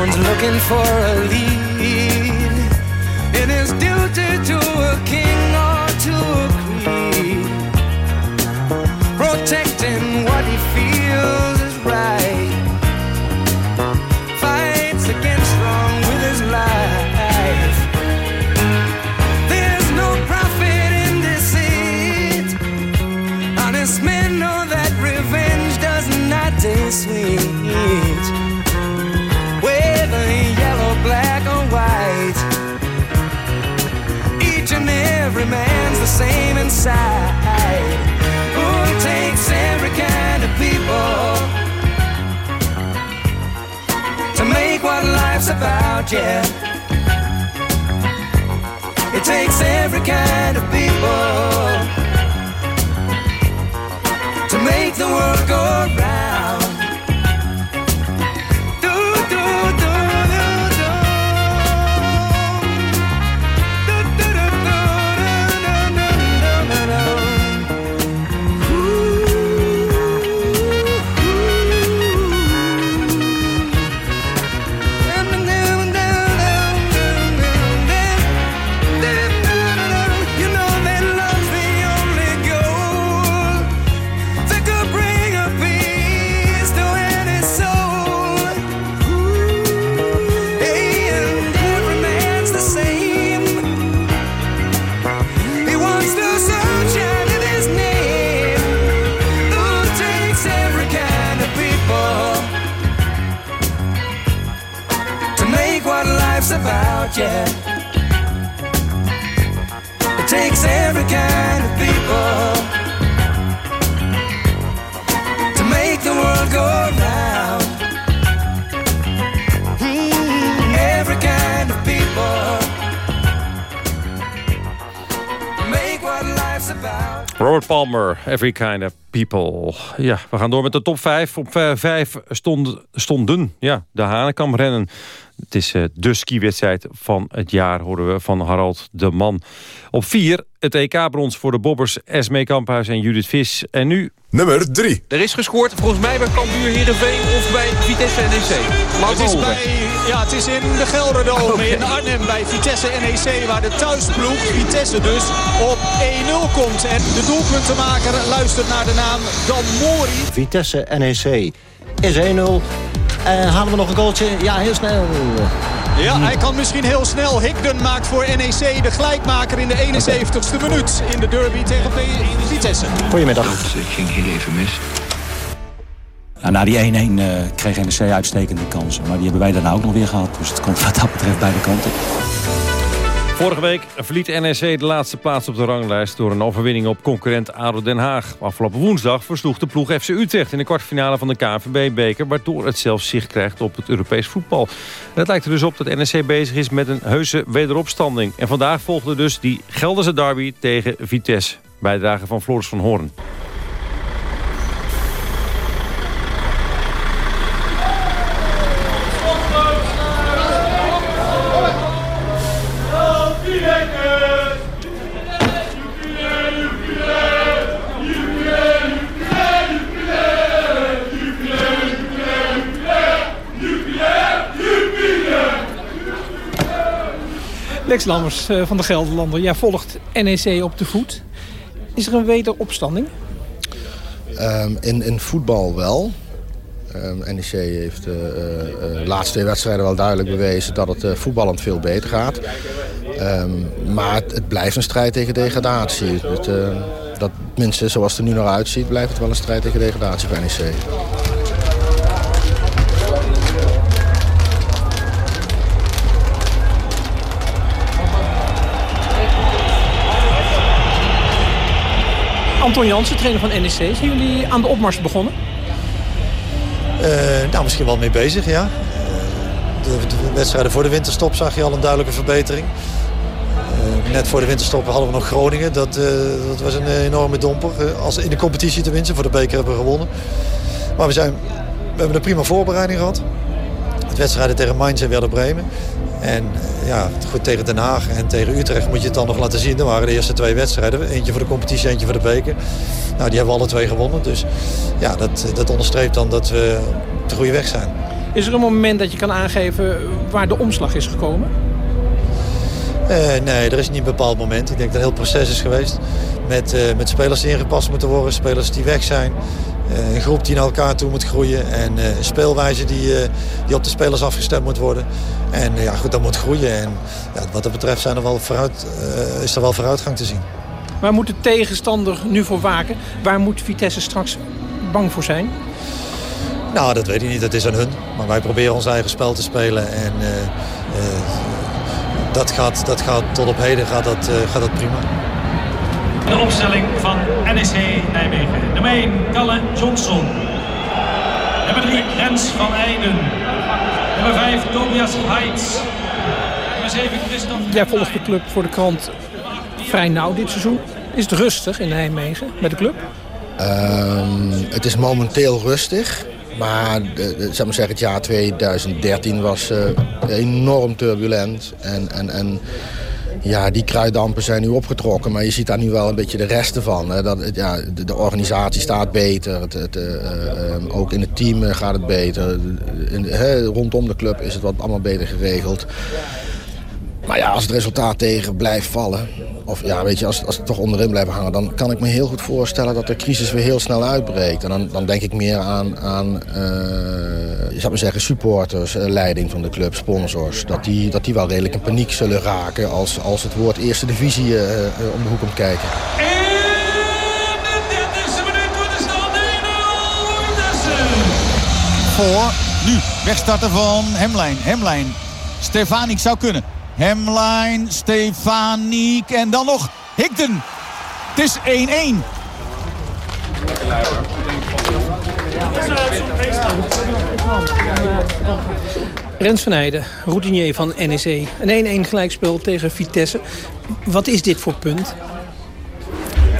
Someone's looking for a lead same inside. Who takes every kind of people to make what life's about? Yeah. It takes every kind of people to make the world go round. Every Kind of People. Ja, we gaan door met de top 5. Op 5 stond, stonden ja, de Hanekamp rennen. Het is uh, de skiwedstrijd van het jaar, horen we van Harald de Man. Op 4 het EK-brons voor de bobbers Esmee Kamphuis en Judith Vis. En nu... Nummer 3. Er is gescoord, volgens mij bij Cambuur Heerenveen of bij Vitesse NEC. Laat Het is, bij, ja, het is in de Gelderdome in Arnhem bij Vitesse NEC... waar de thuisploeg, Vitesse dus, op 1-0 komt. En de doelpuntenmaker luistert naar de naam Dan Mori. Vitesse NEC is 1-0. Halen we nog een goaltje? Ja, heel snel. Ja, hij kan misschien heel snel. Higden maakt voor NEC de gelijkmaker in de 71ste minuut. In de derby tegen Vitesse. Goedemiddag. Dat ging heel even mis. Ja, na die 1-1 uh, kreeg NEC uitstekende kansen. Maar die hebben wij daarna ook nog weer gehad. Dus het komt wat dat betreft beide kanten. Vorige week verliet NEC de laatste plaats op de ranglijst... door een overwinning op concurrent ADO Den Haag. Afgelopen woensdag versloeg de ploeg FC Utrecht... in de kwartfinale van de KNVB-beker... waardoor het zelfs zicht krijgt op het Europees voetbal. Het lijkt er dus op dat NEC bezig is met een heuse wederopstanding. En vandaag volgde dus die Gelderse derby tegen Vitesse. Bijdrage van Floris van Hoorn. Lex Lammers uh, van de Gelderlander. Jij volgt NEC op de voet. Is er een wederopstanding? Um, in, in voetbal wel. Um, NEC heeft de laatste twee wedstrijden wel duidelijk bewezen... dat het voetballend veel beter gaat. Um, maar het, blijft een strijd tegen degradatie. Het, dat, minstens zoals het er nu nog uitziet... blijft het wel een strijd tegen degradatie bij NEC. Anton Jansen, trainer van NEC. Zijn jullie aan de opmars begonnen? Uh, nou, misschien wel mee bezig, ja. De, de, wedstrijden voor de winterstop zag je al een duidelijke verbetering. Uh, net voor de winterstop hadden we nog Groningen. Dat, dat was een enorme domper. als in de competitie tenminste. Voor de beker hebben we gewonnen. Maar we, zijn, we hebben een prima voorbereiding gehad. Het wedstrijden tegen Mainz en Werder Bremen. En ja, goed, tegen Den Haag en tegen Utrecht moet je het dan nog laten zien. Dat waren de eerste twee wedstrijden. Eentje voor de competitie, eentje voor de beker. Nou, die hebben we alle twee gewonnen. Dus ja, dat, dat onderstreept dan dat we op de goede weg zijn. Is er een moment dat je kan aangeven waar de omslag is gekomen? Uh, nee, er is niet een bepaald moment. Ik denk dat het een heel proces is geweest. Met, uh, met spelers die ingepast moeten worden, spelers die weg zijn. Uh, een groep die naar elkaar toe moet groeien. En een speelwijze die, die op de spelers afgestemd moet worden. En ja, goed, dat moet groeien. En ja, wat dat betreft zijn er wel vooruit, is er wel vooruitgang te zien. Waar moet de tegenstander nu voor waken? Waar moet Vitesse straks bang voor zijn? Nou, dat weet ik niet. Dat is aan hun. Maar wij proberen ons eigen spel te spelen. En uh, uh, dat, gaat, dat gaat tot op heden gaat dat, uh, gaat dat prima. De opstelling van NEC Nijmegen. Nummer 1, Kalle Johnson. Nummer 3, Rens van Eijden. Nummer 5, Tobias Heitz. Nummer 7 Christophe. Jij volgt de club voor de krant vrij nauw dit seizoen. Is het rustig in Nijmegen met de club? Ehm, het is momenteel rustig. Maar zeg maar zeggen, het jaar 2013 was eh, enorm turbulent. En, en, en ja, die kruiddampen zijn nu opgetrokken. Maar je ziet daar nu wel een beetje de resten van. Hè. Dat, ja, de, de organisatie staat beter. Het, het, eh, eh, ook in het team gaat het beter. In, rondom de club is het wat allemaal beter geregeld. Maar ja, als het resultaat tegen blijft vallen... of ja, weet je, als, als het toch onderin blijft hangen... dan kan ik me heel goed voorstellen dat de crisis weer heel snel uitbreekt. En dan, dan denk ik meer aan, aan uh, je zou maar zeggen, supporters, uh, leiding van de club, sponsors. Dat die, dat die wel redelijk in paniek zullen raken... als, als het woord eerste divisie uh, om de hoek komt kijken. Voor nu wegstarten van Hemlijn. Hemlijn. Stefanik zou kunnen. Hemline, Stefaniek en dan nog Higden. Het is 1-1. Rens van Heijden, routinier van NEC. Een 1-1 gelijkspel tegen Vitesse. Wat is dit voor punt?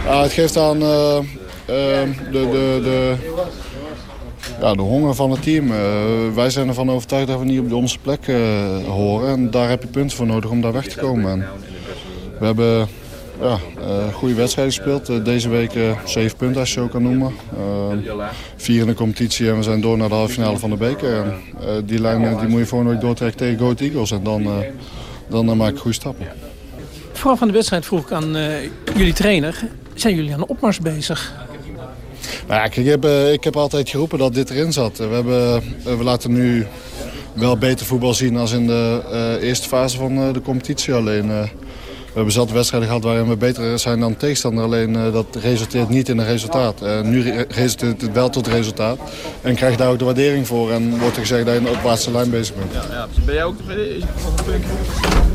Uh, het geeft aan uh, uh, de, de, de, ja, de honger van het team. wij zijn ervan overtuigd dat we niet op onze plek horen. En daar heb je punten voor nodig om daar weg te komen. En we hebben ja, goede wedstrijden gespeeld. deze week zeven punten als je zo kan noemen. vier in de competitie en we zijn door naar de halve finale van de beker. Die lijn die moet je volgende week doortrekken tegen Goat Eagles. En dan, dan maak ik goede stappen. Vooraf van de wedstrijd vroeg ik aan jullie trainer. Zijn jullie aan de opmars bezig? Nou ja, ik, heb, ik heb altijd geroepen dat dit erin zat. We, hebben, we laten nu wel beter voetbal zien als in de uh, eerste fase van uh, de competitie. Alleen, uh, we hebben zat wedstrijden gehad waarin we beter zijn dan tegenstander. Alleen dat resulteert niet in een resultaat. nu re resulteert het wel tot resultaat. En krijg je daar ook de waardering voor. En wordt er gezegd dat je op de opwaartse lijn bezig bent. Ja, ja. Ben jij ook tevreden?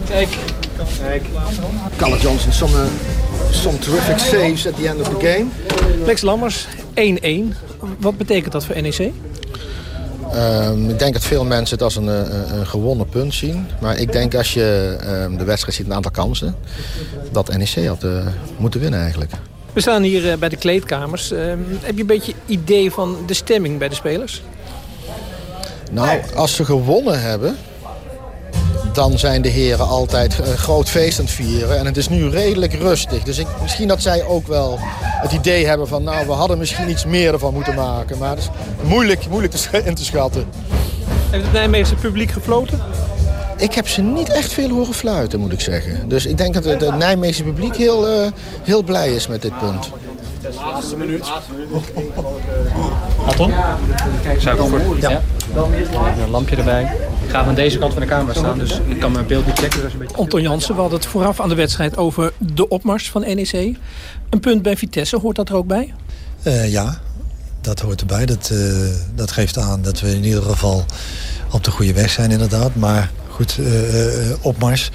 Kijk. Kijk. Carl Johnson, some, some terrific saves at the end of the game. Lex Lammers, 1-1. Wat betekent dat voor NEC? Um, ik denk dat veel mensen het als een, een, een, gewonnen punt zien. Maar ik denk als je um, de wedstrijd ziet, een aantal kansen... dat NEC had uh, moeten winnen eigenlijk. We staan hier uh, bij de kleedkamers. Uh, heb je een beetje idee van de stemming bij de spelers? Nou, als ze gewonnen hebben dan zijn de heren altijd een groot feest aan het vieren. En het is nu redelijk rustig. Dus ik, misschien dat zij ook wel het idee hebben van... nou, we hadden misschien iets meer ervan moeten maken. Maar het is moeilijk, moeilijk te, in te schatten. Heeft het Nijmeegse publiek gefloten? Ik heb ze niet echt veel horen fluiten, moet ik zeggen. Dus ik denk dat het, het Nijmeegse publiek heel, uh, heel blij is met dit punt. Laatste minuut. Anton? Voor Ja. ja. Een lampje erbij. Ik ga aan deze kant van de camera staan, dus ik kan mijn beeld niet checken. Dus een beetje... Anton Jansen, we hadden het vooraf aan de wedstrijd over de opmars van NEC. Een punt bij Vitesse, hoort dat er ook bij? Uh, ja, dat hoort erbij. Dat, uh, dat geeft aan dat we in ieder geval op de goede weg zijn inderdaad. Maar goed, uh, opmars.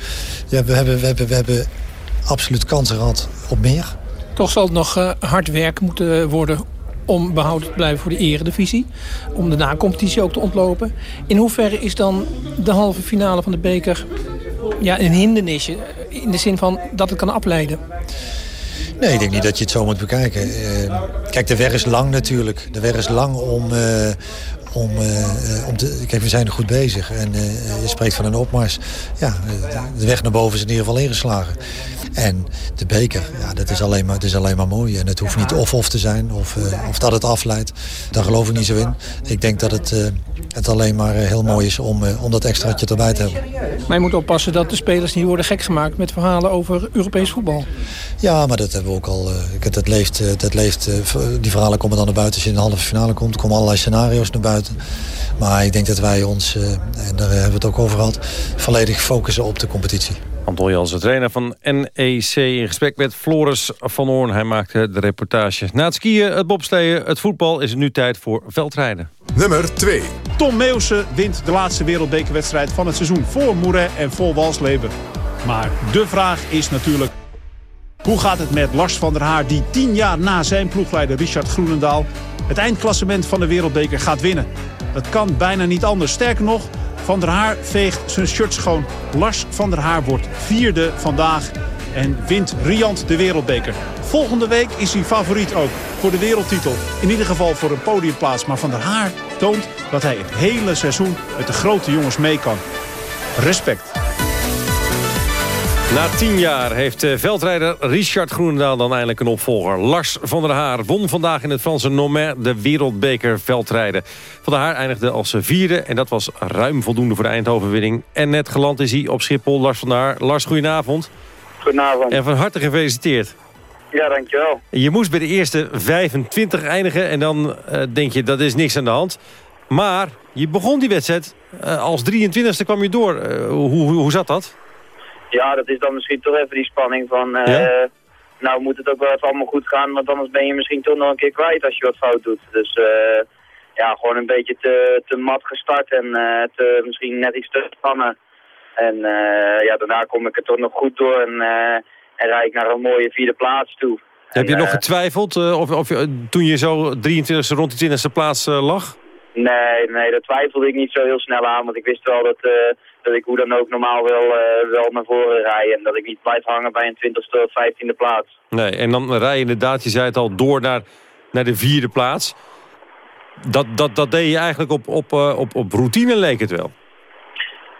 Ja, we, hebben, we, hebben, we hebben absoluut kansen gehad op meer. Toch zal het nog uh, hard werk moeten worden om behouden te blijven voor de eredivisie. Om de na-competitie ook te ontlopen. In hoeverre is dan de halve finale van de beker ja, een hindernisje? In de zin van dat het kan afleiden? Nee, ik denk niet dat je het zo moet bekijken. Uh, kijk, de weg is lang natuurlijk. De weg is lang om... om, uh, om te, kijk, we zijn er goed bezig. En je spreekt van een opmars. Ja, de weg naar boven is in ieder geval ingeslagen. En de beker, ja, dat is alleen maar, het is alleen maar mooi. En het hoeft niet of-of te zijn, of, of dat het afleidt. Daar geloof ik niet zo in. Ik denk dat het, het alleen maar heel mooi is om, om dat extraatje erbij te hebben. Maar je moet oppassen dat de spelers niet worden gek gemaakt met verhalen over Europees voetbal. Ja, maar dat hebben we ook al. dat leeft, dat leeft, die verhalen komen dan naar buiten als je in de halve finale komt. Er komen allerlei scenario's naar buiten. Maar ik denk dat wij ons, en daar hebben we het ook over gehad, volledig focussen op de competitie. Anton Jansen, trainer van NEC, in gesprek met Floris van Hoorn. Hij maakte de reportage. Na het skiën, het bobsleeën, het voetbal is het nu tijd voor veldrijden. Nummer 2. Tom Meeuwse wint de laatste wereldbekerwedstrijd van het seizoen voor Moeret en voor Walsleben. Maar de vraag is natuurlijk... Hoe gaat het met Lars van der Haar die tien jaar na zijn ploegleider Richard Groenendaal... het eindklassement van de wereldbeker gaat winnen? Dat kan bijna niet anders. Sterker nog, Van der Haar veegt zijn shirt schoon. Lars van der Haar wordt vierde vandaag en wint riant de wereldbeker. Volgende week is hij favoriet ook voor de wereldtitel. In ieder geval voor een podiumplaats. Maar Van der Haar toont dat hij het hele seizoen met de grote jongens mee kan. Respect. Na tien jaar heeft eh, veldrijder Richard Groenendaal dan eindelijk een opvolger. Lars van der Haar won vandaag in het Franse Nomain de wereldbeker veldrijden. Van der Haar eindigde als vierde en dat was ruim voldoende voor de Eindhovenwinning. En net geland is hij op Schiphol. Lars van der Haar. Lars, goedenavond. Goedenavond. En van harte gefeliciteerd. Ja, dankjewel. Je moest bij de eerste 25 eindigen en dan uh, denk je dat is niks aan de hand. Maar je begon die wedstrijd uh, als 23e kwam je door. Uh, hoe, hoe, hoe zat dat? Ja, dat is dan misschien toch even die spanning van... Ja? Nou moet het ook wel even allemaal goed gaan, want anders ben je misschien toch nog een keer kwijt als je wat fout doet. Dus ja, gewoon een beetje te, te mat gestart en te, misschien net iets te spannen. En ja, daarna kom ik er toch nog goed door en en rijd ik naar een mooie vierde plaats toe. Heb en, je nog getwijfeld uh, of, of, toen je zo 23 rond de 20e plaats uh, lag? Nee, nee, daar twijfelde ik niet zo heel snel aan. Want ik wist wel dat, uh, dat ik hoe dan ook normaal wel, wel naar voren rij. En dat ik niet blijf hangen bij een 20e of 15e plaats. Nee, en dan rij je inderdaad, je zei het al, door naar, naar de vierde plaats. Dat, dat, dat deed je eigenlijk op, op, op, op routine, leek het wel.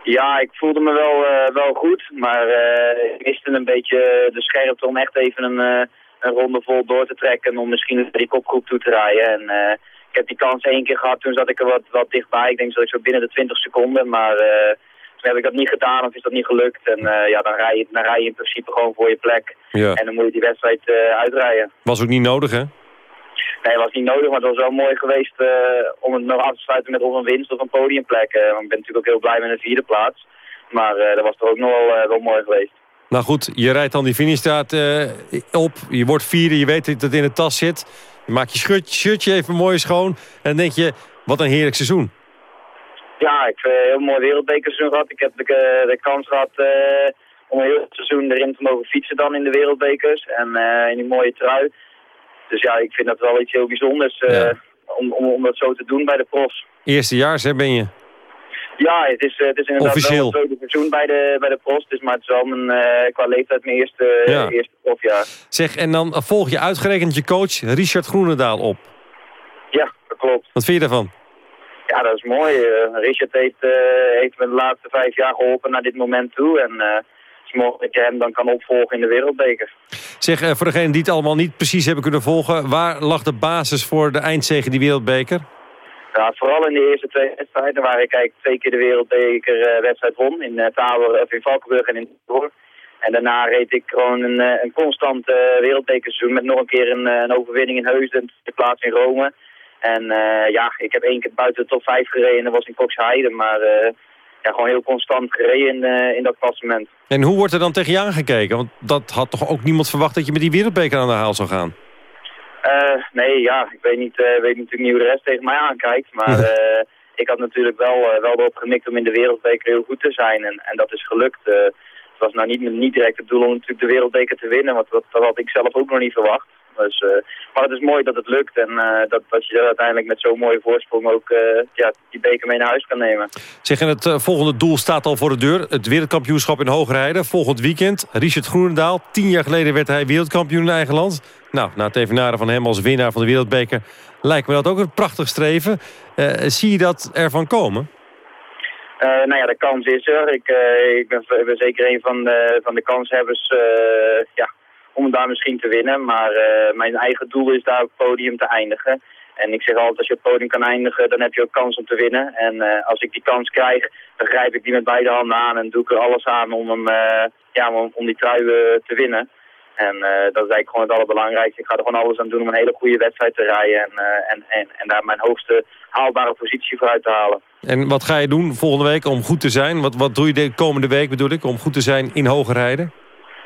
Ja, ik voelde me wel, uh, wel goed, maar uh, ik miste een beetje de scherpte om echt even een, uh, een ronde vol door te trekken om misschien die kopgroep toe te rijden. En ik heb die kans één keer gehad, toen zat ik er wat, wat dichtbij. Ik denk dat ik zo binnen de 20 seconden, maar toen heb ik dat niet gedaan of is dat niet gelukt. En ja, dan rij, je, dan rij je in principe gewoon voor je plek. Ja. En dan moet je die wedstrijd uitrijden. Was ook niet nodig, hè? Nee, was niet nodig, maar het was wel mooi geweest uh, om het nog af te sluiten met of een winst of een podiumplek. Uh, want ik ben natuurlijk ook heel blij met een vierde plaats. Maar uh, dat was toch ook nog wel, wel mooi geweest. Nou goed, je rijdt dan die finishstraat op, je wordt vierde, je weet dat het in de tas zit. Je maakt je shirtje even mooi schoon en dan denk je, wat een heerlijk seizoen. Ja, ik heb een heel mooi wereldbekerseizoen gehad. Ik heb de, de kans gehad om een heel seizoen erin te mogen fietsen dan in de wereldbekers. En in die mooie trui. Dus ja, ik vind dat wel iets heel bijzonders ja. om, om, om dat zo te doen bij de profs. Eerstejaars, hè, ben je? Ja, het is, het is inderdaad Officieel. wel een tweede seizoen bij de, bij de profs. Dus, maar het is wel mijn, uh, qua leeftijd mijn eerste, Ja. eerste profjaar. Zeg, en dan volg je uitgerekend je coach Richard Groenendaal op. Ja, dat klopt. Wat vind je daarvan? Ja, dat is mooi. Uh, Richard heeft, uh, heeft me de laatste vijf jaar geholpen naar dit moment toe. En uh, het is mooi dat je hem dan kan opvolgen in de wereldbeker. Zeg, eh, voor degenen die het allemaal niet precies hebben kunnen volgen... waar lag de basis voor de eindzege in die wereldbeker? Ja, vooral in de eerste twee wedstrijden, waar ik eigenlijk twee keer de wereldbekerwedstrijd won. In of in Valkenburg en in Doorn. En daarna reed ik gewoon een, een constant uh, wereldbekerseizoen met nog een keer een, een overwinning in Heusden, de plaats in Rome. En ja, ik heb één keer buiten de top 5 gereden en dat was in Koksheide, maar ja, gewoon heel constant gereden in, in dat klassement. En hoe wordt er dan tegen je aangekeken? Want dat had toch ook niemand verwacht dat je met die wereldbeker aan de haal zou gaan? Uh, nee, ja, ik weet, niet, uh, weet natuurlijk niet hoe de rest tegen mij aankijkt. Maar uh, ik had natuurlijk wel, wel erop gemikt om in de wereldbeker heel goed te zijn. En, en dat is gelukt. het was nou niet, niet direct het doel om natuurlijk de wereldbeker te winnen. Want dat, dat had ik zelf ook nog niet verwacht. Dus, maar het is mooi dat het lukt. En dat, dat je uiteindelijk met zo'n mooie voorsprong ook ja, die beker mee naar huis kan nemen. Zeg, en het volgende doel staat al voor de deur. Het wereldkampioenschap in Hoogrijden. Volgend weekend. Richard Groenendaal. Tien jaar geleden werd hij wereldkampioen in eigen land. Nou, na het evenaren van hem als winnaar van de wereldbeker... lijkt me dat ook een prachtig streven. Uh, zie je dat ervan komen? Uh, nou ja, de kans is er. Ik, uh, ik ben, ben, zeker een van de, van de kanshebbers ja, om daar misschien te winnen. Maar mijn eigen doel is daar op het podium te eindigen. En ik zeg altijd, als je het podium kan eindigen, dan heb je ook kans om te winnen. En als ik die kans krijg, dan grijp ik die met beide handen aan... en doe ik er alles aan om, hem, ja, om, die trui te winnen. En dat is eigenlijk gewoon het allerbelangrijkste. Ik ga er gewoon alles aan doen om een hele goede wedstrijd te rijden. En, en, en, en daar mijn hoogste haalbare positie voor uit te halen. En wat ga je doen volgende week om goed te zijn? Wat, wat doe je de komende week bedoel ik, om goed te zijn in hoger rijden?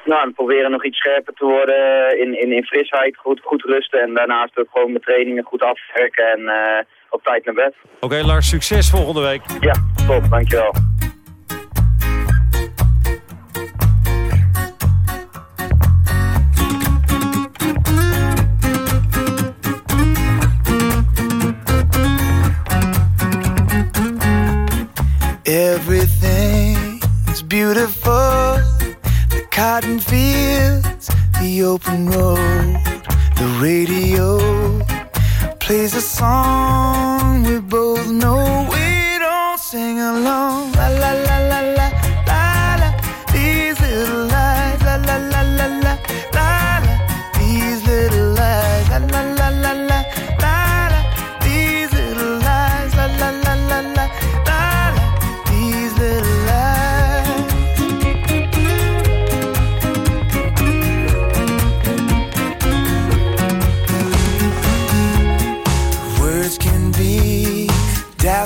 Nou, en proberen nog iets scherper te worden in, in, in frisheid, goed, goed rusten. En daarnaast ook gewoon mijn trainingen goed afwerken en uh, op tijd naar bed. Oké okay, Lars, succes volgende week. Ja, top, dankjewel. Everything is beautiful. Cotton fields, the open road, the radio plays a song we both know. We don't sing along. La la la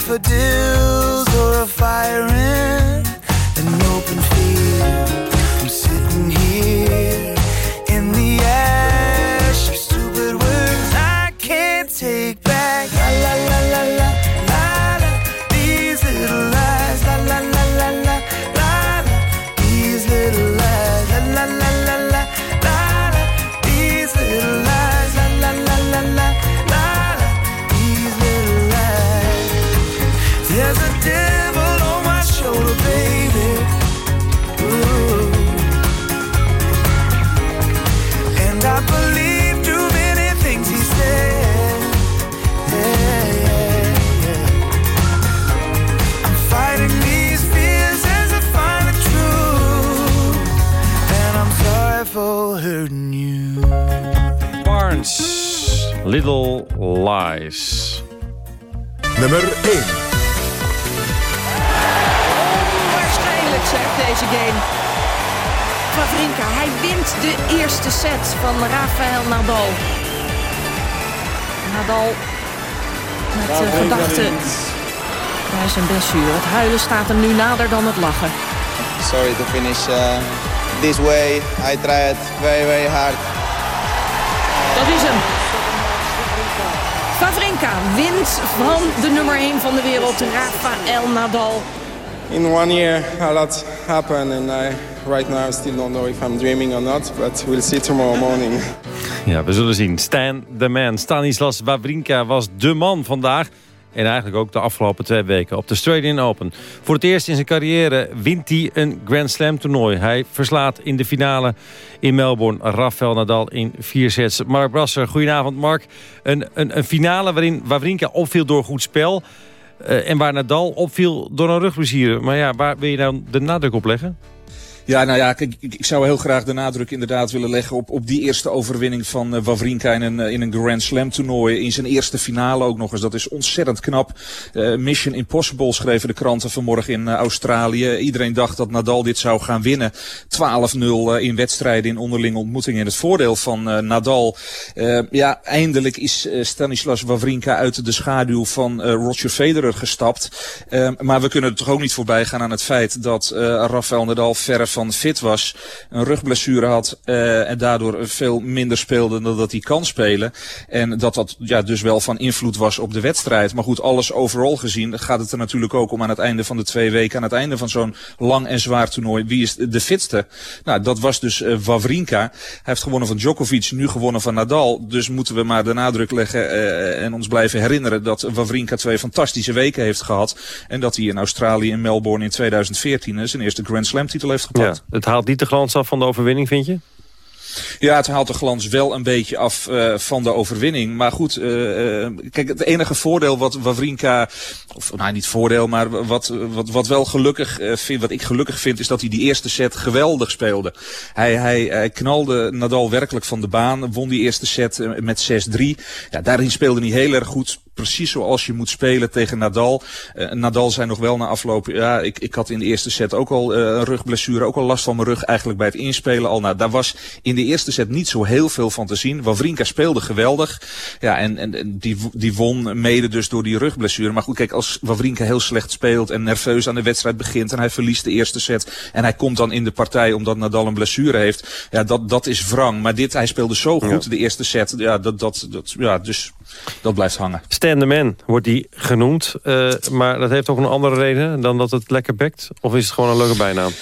daffodils or a fire Nummer 1. Waarschijnlijk zegt deze game. Wawrinka, hij wint de eerste set van Rafael Nadal. Nadal met de gedachte bij zijn blessure. Het huilen staat hem nu nader dan het lachen. Sorry to finish uh, this way. I tried very, very hard. Dat is hem. Wint van de nummer 1 van de wereld, Rafael Nadal. In one year, a lot happened, and I right now still don't know if I'm dreaming or not, but we'll see tomorrow morning. Ja, we zullen zien. Stan the man. Stanislas Wawrinka was de man vandaag. En eigenlijk ook de afgelopen twee weken op de Australian Open. Voor het eerst in zijn carrière wint hij een Grand Slam toernooi. Hij verslaat in de finale in Melbourne Rafael Nadal in vier sets. Mark Brasser, goedenavond Mark. Een, een, een finale waarin Wawrinka opviel door goed spel. eh, en waar Nadal opviel door een rugblessure. Maar ja, waar wil je nou de nadruk op leggen? Ja, nou ja, ik, ik zou heel graag de nadruk inderdaad willen leggen op, op die eerste overwinning van eh, Wawrinka in een, eh, in een Grand Slam toernooi. In zijn eerste finale ook nog eens. Dat is ontzettend knap. Eh, Mission Impossible schreven de kranten vanmorgen in Australië. Iedereen dacht dat Nadal dit zou gaan winnen. 12-0 eh, in wedstrijden in onderlinge ontmoetingen. En het voordeel van Nadal, ja, eindelijk is Stanislas Wawrinka uit de schaduw van Roger Federer gestapt. Eh, maar we kunnen er toch ook niet voorbij gaan aan het feit dat Rafael Nadal verre van fit was. Een rugblessure had eh, en daardoor veel minder speelde dan dat hij kan spelen. En dat dat ja, dus wel van invloed was op de wedstrijd. Maar goed, alles overal gezien gaat het er natuurlijk ook om aan het einde van de twee weken. Aan het einde van zo'n lang en zwaar toernooi. Wie is de fitste? Nou, dat was dus eh, Wawrinka. Hij heeft gewonnen van Djokovic, nu gewonnen van Nadal. Dus moeten we maar de nadruk leggen eh, en ons blijven herinneren dat Wawrinka twee fantastische weken heeft gehad. En dat hij in Australië in Melbourne in 2014 eh, zijn eerste Grand Slam titel heeft gepakt. Het haalt niet de glans af van de overwinning, vind je? Ja, het haalt de glans wel een beetje af eh, van de overwinning. Maar goed, eh, eh, kijk, het enige voordeel wat Wawrinka, of nou niet voordeel, maar wat, wat, wat wel gelukkig eh, vind, wat ik gelukkig vind, is dat hij die eerste set geweldig speelde. Hij, hij, knalde Nadal werkelijk van de baan, won die eerste set met 6-3. Ja, daarin speelde hij heel erg goed. Precies zoals je moet spelen tegen Nadal. Eh, Nadal zei nog wel na afloop, ja, ik, ik had in de eerste set ook al eh, een rugblessure, ook al last van mijn rug eigenlijk bij het inspelen al. Nou, daar was in de eerste set niet zo heel veel van te zien. Wawrinka speelde geweldig. Ja, en, en, en die, die won mede dus door die rugblessure. Maar goed, kijk, als Wawrinka heel slecht speelt en nerveus aan de wedstrijd begint en hij verliest de eerste set en hij komt dan in de partij omdat Nadal een blessure heeft, ja, dat, dat is wrang. Maar dit, hij speelde zo goed de eerste set, ja, dat, dat, dat, ja, dus dat blijft hangen. Stan the Man wordt die genoemd. eh, maar dat heeft ook een andere reden dan dat het lekker bekt? Of is het gewoon een leuke bijnaam?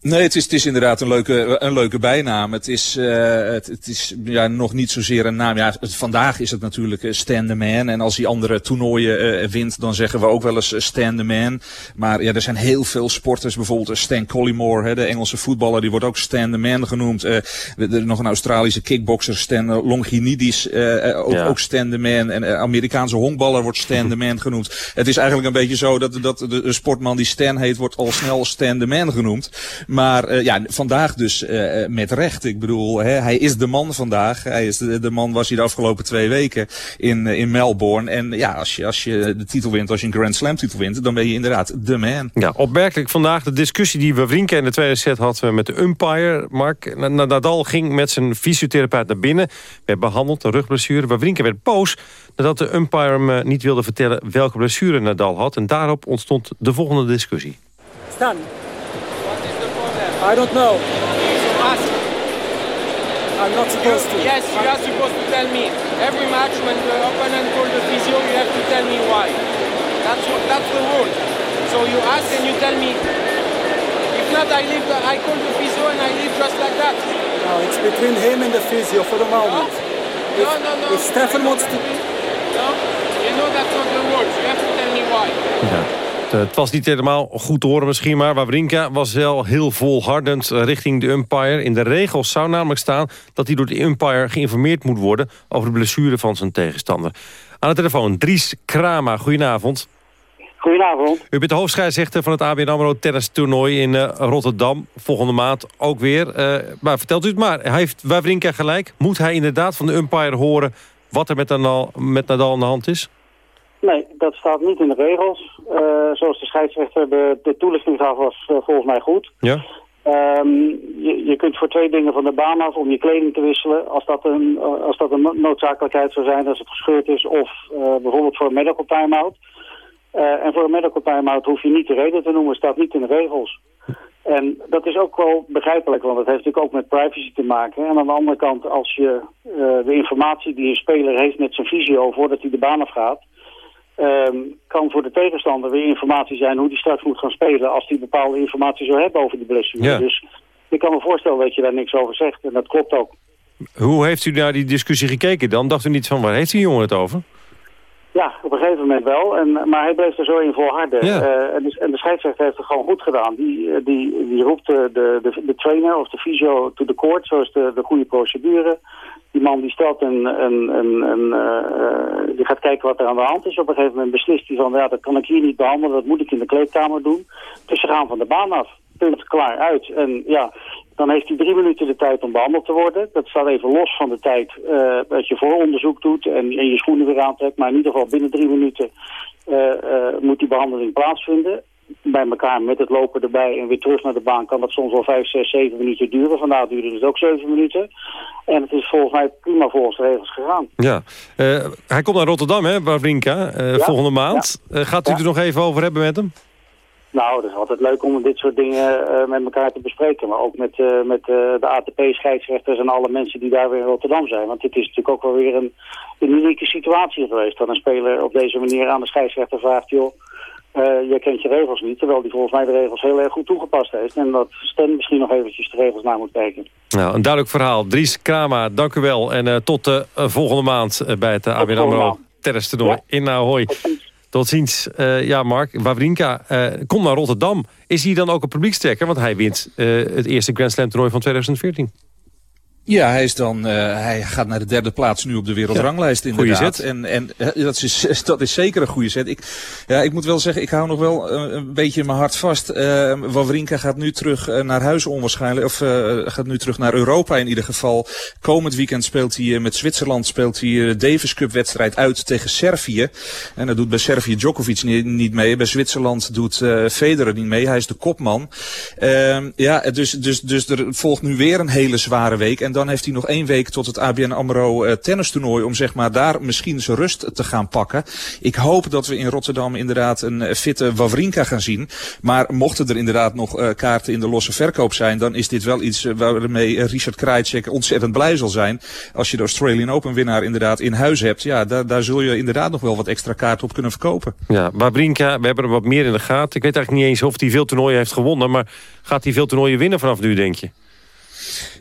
Nee, het is, het is inderdaad een leuke, een leuke bijnaam. Het is, uh, het, het, is ja, nog niet zozeer een naam. Ja, vandaag is het natuurlijk Stan the Man. En als hij andere toernooien uh, wint, dan zeggen we ook wel eens Stan the Man. Maar ja, er zijn heel veel sporters. Bijvoorbeeld Stan Collymore, hè, de Engelse voetballer, die wordt ook Stan the Man genoemd. Uh, er nog een Australische kickboxer, Stan Longinidis, ook, ja. ook Stan the Man. En Amerikaanse honkballer wordt Stan the Man genoemd. Het is eigenlijk een beetje zo dat, dat de, de sportman die Stan heet, wordt al snel Stan the Man genoemd. Maar uh, ja, vandaag dus uh, met recht. Ik bedoel, hè, hij is de man vandaag. Hij is de, de man was hij de afgelopen twee weken in, uh, in Melbourne. En ja, als je, als je de titel wint, als je een Grand Slam titel wint, dan ben je inderdaad de man. Ja, opmerkelijk vandaag de discussie die Wawrinka in de tweede set had met de umpire. Mark Nadal ging met zijn fysiotherapeut naar binnen. Werd behandeld, een rugblessure. Wawrinka werd boos nadat de umpire hem niet wilde vertellen welke blessure Nadal had. En daarop ontstond de volgende discussie. Stan, I don't know. Ask. I'm not supposed you, to. Yes, you are supposed to tell me. Every match when the opponent calls the physio, you have to tell me why. That's what, that's the rule. So you ask and you tell me. If not, I leave. The, I call the physio and I leave just like that. No, it's between him and the physio for the moment. No, if, no, no. no. If Stefan wants to. No, you know that's not the rules. You have to tell me why. Ja. Het was niet helemaal goed te horen misschien, maar Wawrinka was wel heel volhardend richting de umpire. In de regels zou namelijk staan dat hij door de umpire geïnformeerd moet worden over de blessure van zijn tegenstander. Aan de telefoon Dries Krama, goedenavond. Goedenavond. U bent de hoofdscheidsrechter van het ABN AMRO tennis toernooi in uh, Rotterdam. Volgende maand ook weer. Uh, maar vertelt u het maar, heeft Wawrinka gelijk? Moet hij inderdaad van de umpire horen wat er met Nadal, met Nadal aan de hand is? Nee, dat staat niet in de regels. Uh, zoals de scheidsrechter de, de toelichting gaf, was uh, volgens mij goed. Ja. Um, je, je kunt voor twee dingen van de baan af om je kleding te wisselen. Als dat een, als dat een noodzakelijkheid zou zijn, als het gescheurd is. Of uh, bijvoorbeeld voor een medical time-out. en voor een medical time-out hoef je niet de reden te noemen. staat niet in de regels. En dat is ook wel begrijpelijk, want het heeft natuurlijk ook met privacy te maken. En aan de andere kant, als je de informatie die een speler heeft met zijn visio voordat hij de baan afgaat Um, kan voor de tegenstander weer informatie zijn hoe die straks moet gaan spelen als die bepaalde informatie zou hebben over die blessure. Ja. Dus ik kan me voorstellen dat je daar niks over zegt en dat klopt ook. Hoe heeft u naar die discussie gekeken dan? Dacht u niet van waar heeft die jongen het over? Ja, op een gegeven moment wel. En, maar hij bleef er zo in volharden. Ja. Uh, en, de, en de scheidsrechter heeft het gewoon goed gedaan. Die, die, die roept de, de, de, de trainer of de fysio to the court, zoals de, de goede procedure. Die man die stelt en, en, en, en uh, die gaat kijken wat er aan de hand is. Op een gegeven moment beslist hij van, ja, dat kan ik hier niet behandelen, dat moet ik in de kleedkamer doen. Dus ze gaan van de baan af. Punt, klaar, uit. En ja, dan heeft hij drie minuten de tijd om behandeld te worden. Dat staat even los van de tijd uh, dat je vooronderzoek doet en, en je schoenen weer aantrekt. Maar in ieder geval binnen drie minuten moet die behandeling plaatsvinden. Bij elkaar met het lopen erbij en weer terug naar de baan kan dat soms wel vijf, zes, zeven minuten duren. Vandaag duurde het ook zeven minuten. En het is volgens mij prima volgens de regels gegaan. Ja, hij komt naar Rotterdam, hè, Wawrinka, ja, volgende maand. Ja. gaat u ja. er nog even over hebben met hem? Nou, het is altijd leuk om dit soort dingen met elkaar te bespreken. Maar ook met, met de ATP-scheidsrechters en alle mensen die daar weer in Rotterdam zijn. Want dit is natuurlijk ook wel weer een, een unieke situatie geweest. Dat een speler op deze manier aan de scheidsrechter vraagt... joh, je kent je regels niet. Terwijl die volgens mij de regels heel erg goed toegepast heeft. En dat Sten misschien nog eventjes de regels na moet kijken. Nou, een duidelijk verhaal. Dries Krama, dank u wel. En tot volgende maand bij het ABN AMRO Terres toernooi ja. in Ahoy. Tot ziens. Ja, Mark. Wawrinka komt naar Rotterdam. Is hij dan ook een publiekstrekker? Want hij wint het eerste Grand Slam toernooi van 2014. Ja, hij, is dan, uh, hij gaat naar de derde plaats nu op de wereldranglijst ja, inderdaad. Goeie zet. En, en dat, is, dat is zeker een goede zet. Ik, ja, ik moet wel zeggen, ik hou nog wel uh, een beetje in mijn hart vast. Uh, Wawrinka gaat nu terug naar huis onwaarschijnlijk. Of gaat nu terug naar Europa in ieder geval. Komend weekend speelt hij met Zwitserland speelt hij de Davis Cup wedstrijd uit tegen Servië. En dat doet bij Servië Djokovic niet, niet mee. Bij Zwitserland doet Federer niet mee. Hij is de kopman. ja, dus, dus, dus er volgt nu weer een hele zware week. En dan heeft hij nog één week tot het ABN AMRO uh, tennistoernooi... om zeg maar daar misschien zijn rust te gaan pakken. Ik hoop dat we in Rotterdam inderdaad een fitte Wawrinka gaan zien. Maar mochten er inderdaad nog kaarten in de losse verkoop zijn... dan is dit wel iets waarmee Richard Krajicek ontzettend blij zal zijn. Als je de Australian Open winnaar inderdaad in huis hebt... ja, daar, daar zul je inderdaad nog wel wat extra kaarten op kunnen verkopen. Ja, Wawrinka, we hebben er wat meer in de gaten. Ik weet eigenlijk niet eens of hij veel toernooien heeft gewonnen... maar gaat hij veel toernooien winnen vanaf nu, denk je?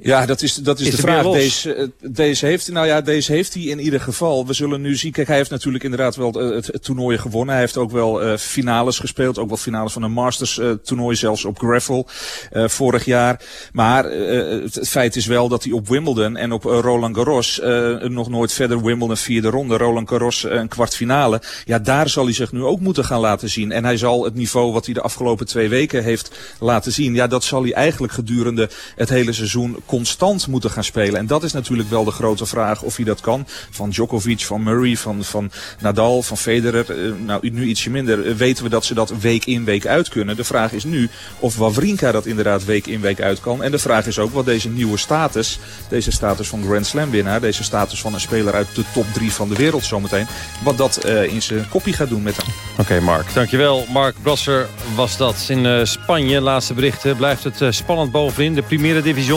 Ja, dat is, dat is, de vraag. Deze, eh, deze, heeft, nou ja, deze heeft hij in ieder geval. We zullen nu zien. Kijk, hij heeft natuurlijk inderdaad wel eh, het, het, toernooi gewonnen. Hij heeft ook wel uh, finales gespeeld. Ook wel finales van een Masters uh, toernooi, zelfs op Gravel uh, vorig jaar. Maar het, het, feit is wel dat hij op Wimbledon en op Roland Garros nog nooit verder Wimbledon vierde ronde. Roland Garros een kwartfinale. Ja, daar zal hij zich nu ook moeten gaan laten zien. En hij zal het niveau wat hij de afgelopen twee weken heeft laten zien. Ja, dat zal hij eigenlijk gedurende het hele seizoen constant moeten gaan spelen. En dat is natuurlijk wel de grote vraag of hij dat kan. Van Djokovic, van Murray, van, van Nadal, van Federer. Uh, nou, nu ietsje minder. Uh, weten we dat ze dat week in, week uit kunnen. De vraag is nu of Wawrinka dat inderdaad week in, week uit kan. En de vraag is ook wat deze nieuwe status, deze status van Grand Slam winnaar, deze status van een speler uit de top 3 van de wereld zometeen, wat dat uh, in zijn kopie gaat doen met hem. Oké Mark, dankjewel. Mark Brasser was dat. In Spanje, laatste berichten, blijft het spannend bovenin. De Primera Division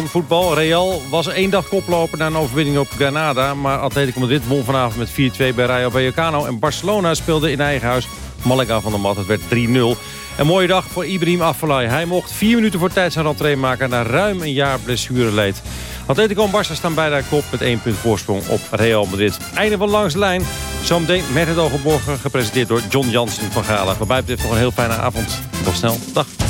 Real was één dag koploper na een overwinning op Granada. Maar Atletico Madrid won vanavond met 4-2 bij Rayo Vallecano. En Barcelona speelde in eigen huis Malaga van der Mat. Het werd 3-0. Een mooie dag voor Ibrahim Afellay. Hij mocht vier minuten voor tijd zijn rentree maken... na ruim een jaar blessureleed. Atletico en Barça staan beide kop met één punt voorsprong op Real Madrid. Einde van langs de lijn. Zometeen met het oog gepresenteerd door John Jansen van Galen. Wat mij betreft nog een heel fijne avond. Tot snel. Dag.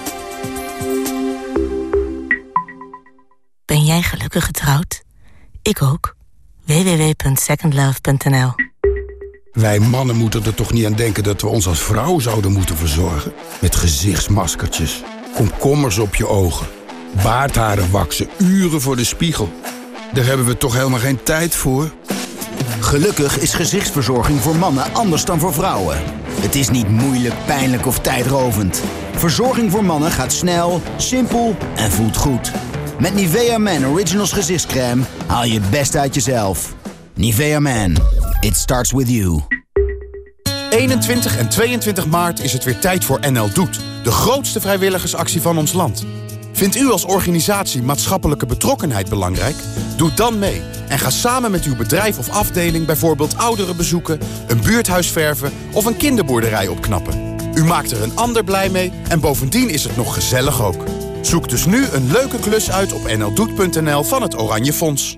Gelukkig getrouwd? Ik ook. www.secondlove.nl Wij mannen moeten er toch niet aan denken dat we ons als vrouw zouden moeten verzorgen? Met gezichtsmaskertjes, komkommers op je ogen, baardharen waksen, uren voor de spiegel. Daar hebben we toch helemaal geen tijd voor? Gelukkig is gezichtsverzorging voor mannen anders dan voor vrouwen. Het is niet moeilijk, pijnlijk of tijdrovend. Verzorging voor mannen gaat snel, simpel en voelt goed. Met Nivea Man Originals gezichtscreme haal je het best uit jezelf. Nivea Man, it starts with you. 21 en 22 maart is het weer tijd voor NL Doet. De grootste vrijwilligersactie van ons land. Vindt u als organisatie maatschappelijke betrokkenheid belangrijk? Doe dan mee en ga samen met uw bedrijf of afdeling... bijvoorbeeld ouderen bezoeken, een buurthuis verven of een kinderboerderij opknappen. U maakt er een ander blij mee en bovendien is het nog gezellig ook. Zoek dus nu een leuke klus uit op nldoet.nl van het Oranje Fonds.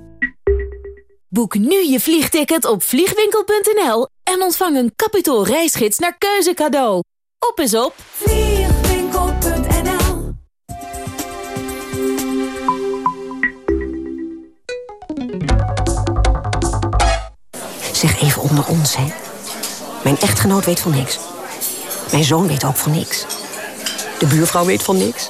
Boek nu je vliegticket op vliegwinkel.nl en ontvang een kapitaal reisgids naar keuze cadeau. Op is op vliegwinkel.nl Zeg even onder ons, hè. Mijn echtgenoot weet van niks. Mijn zoon weet ook van niks. De buurvrouw weet van niks.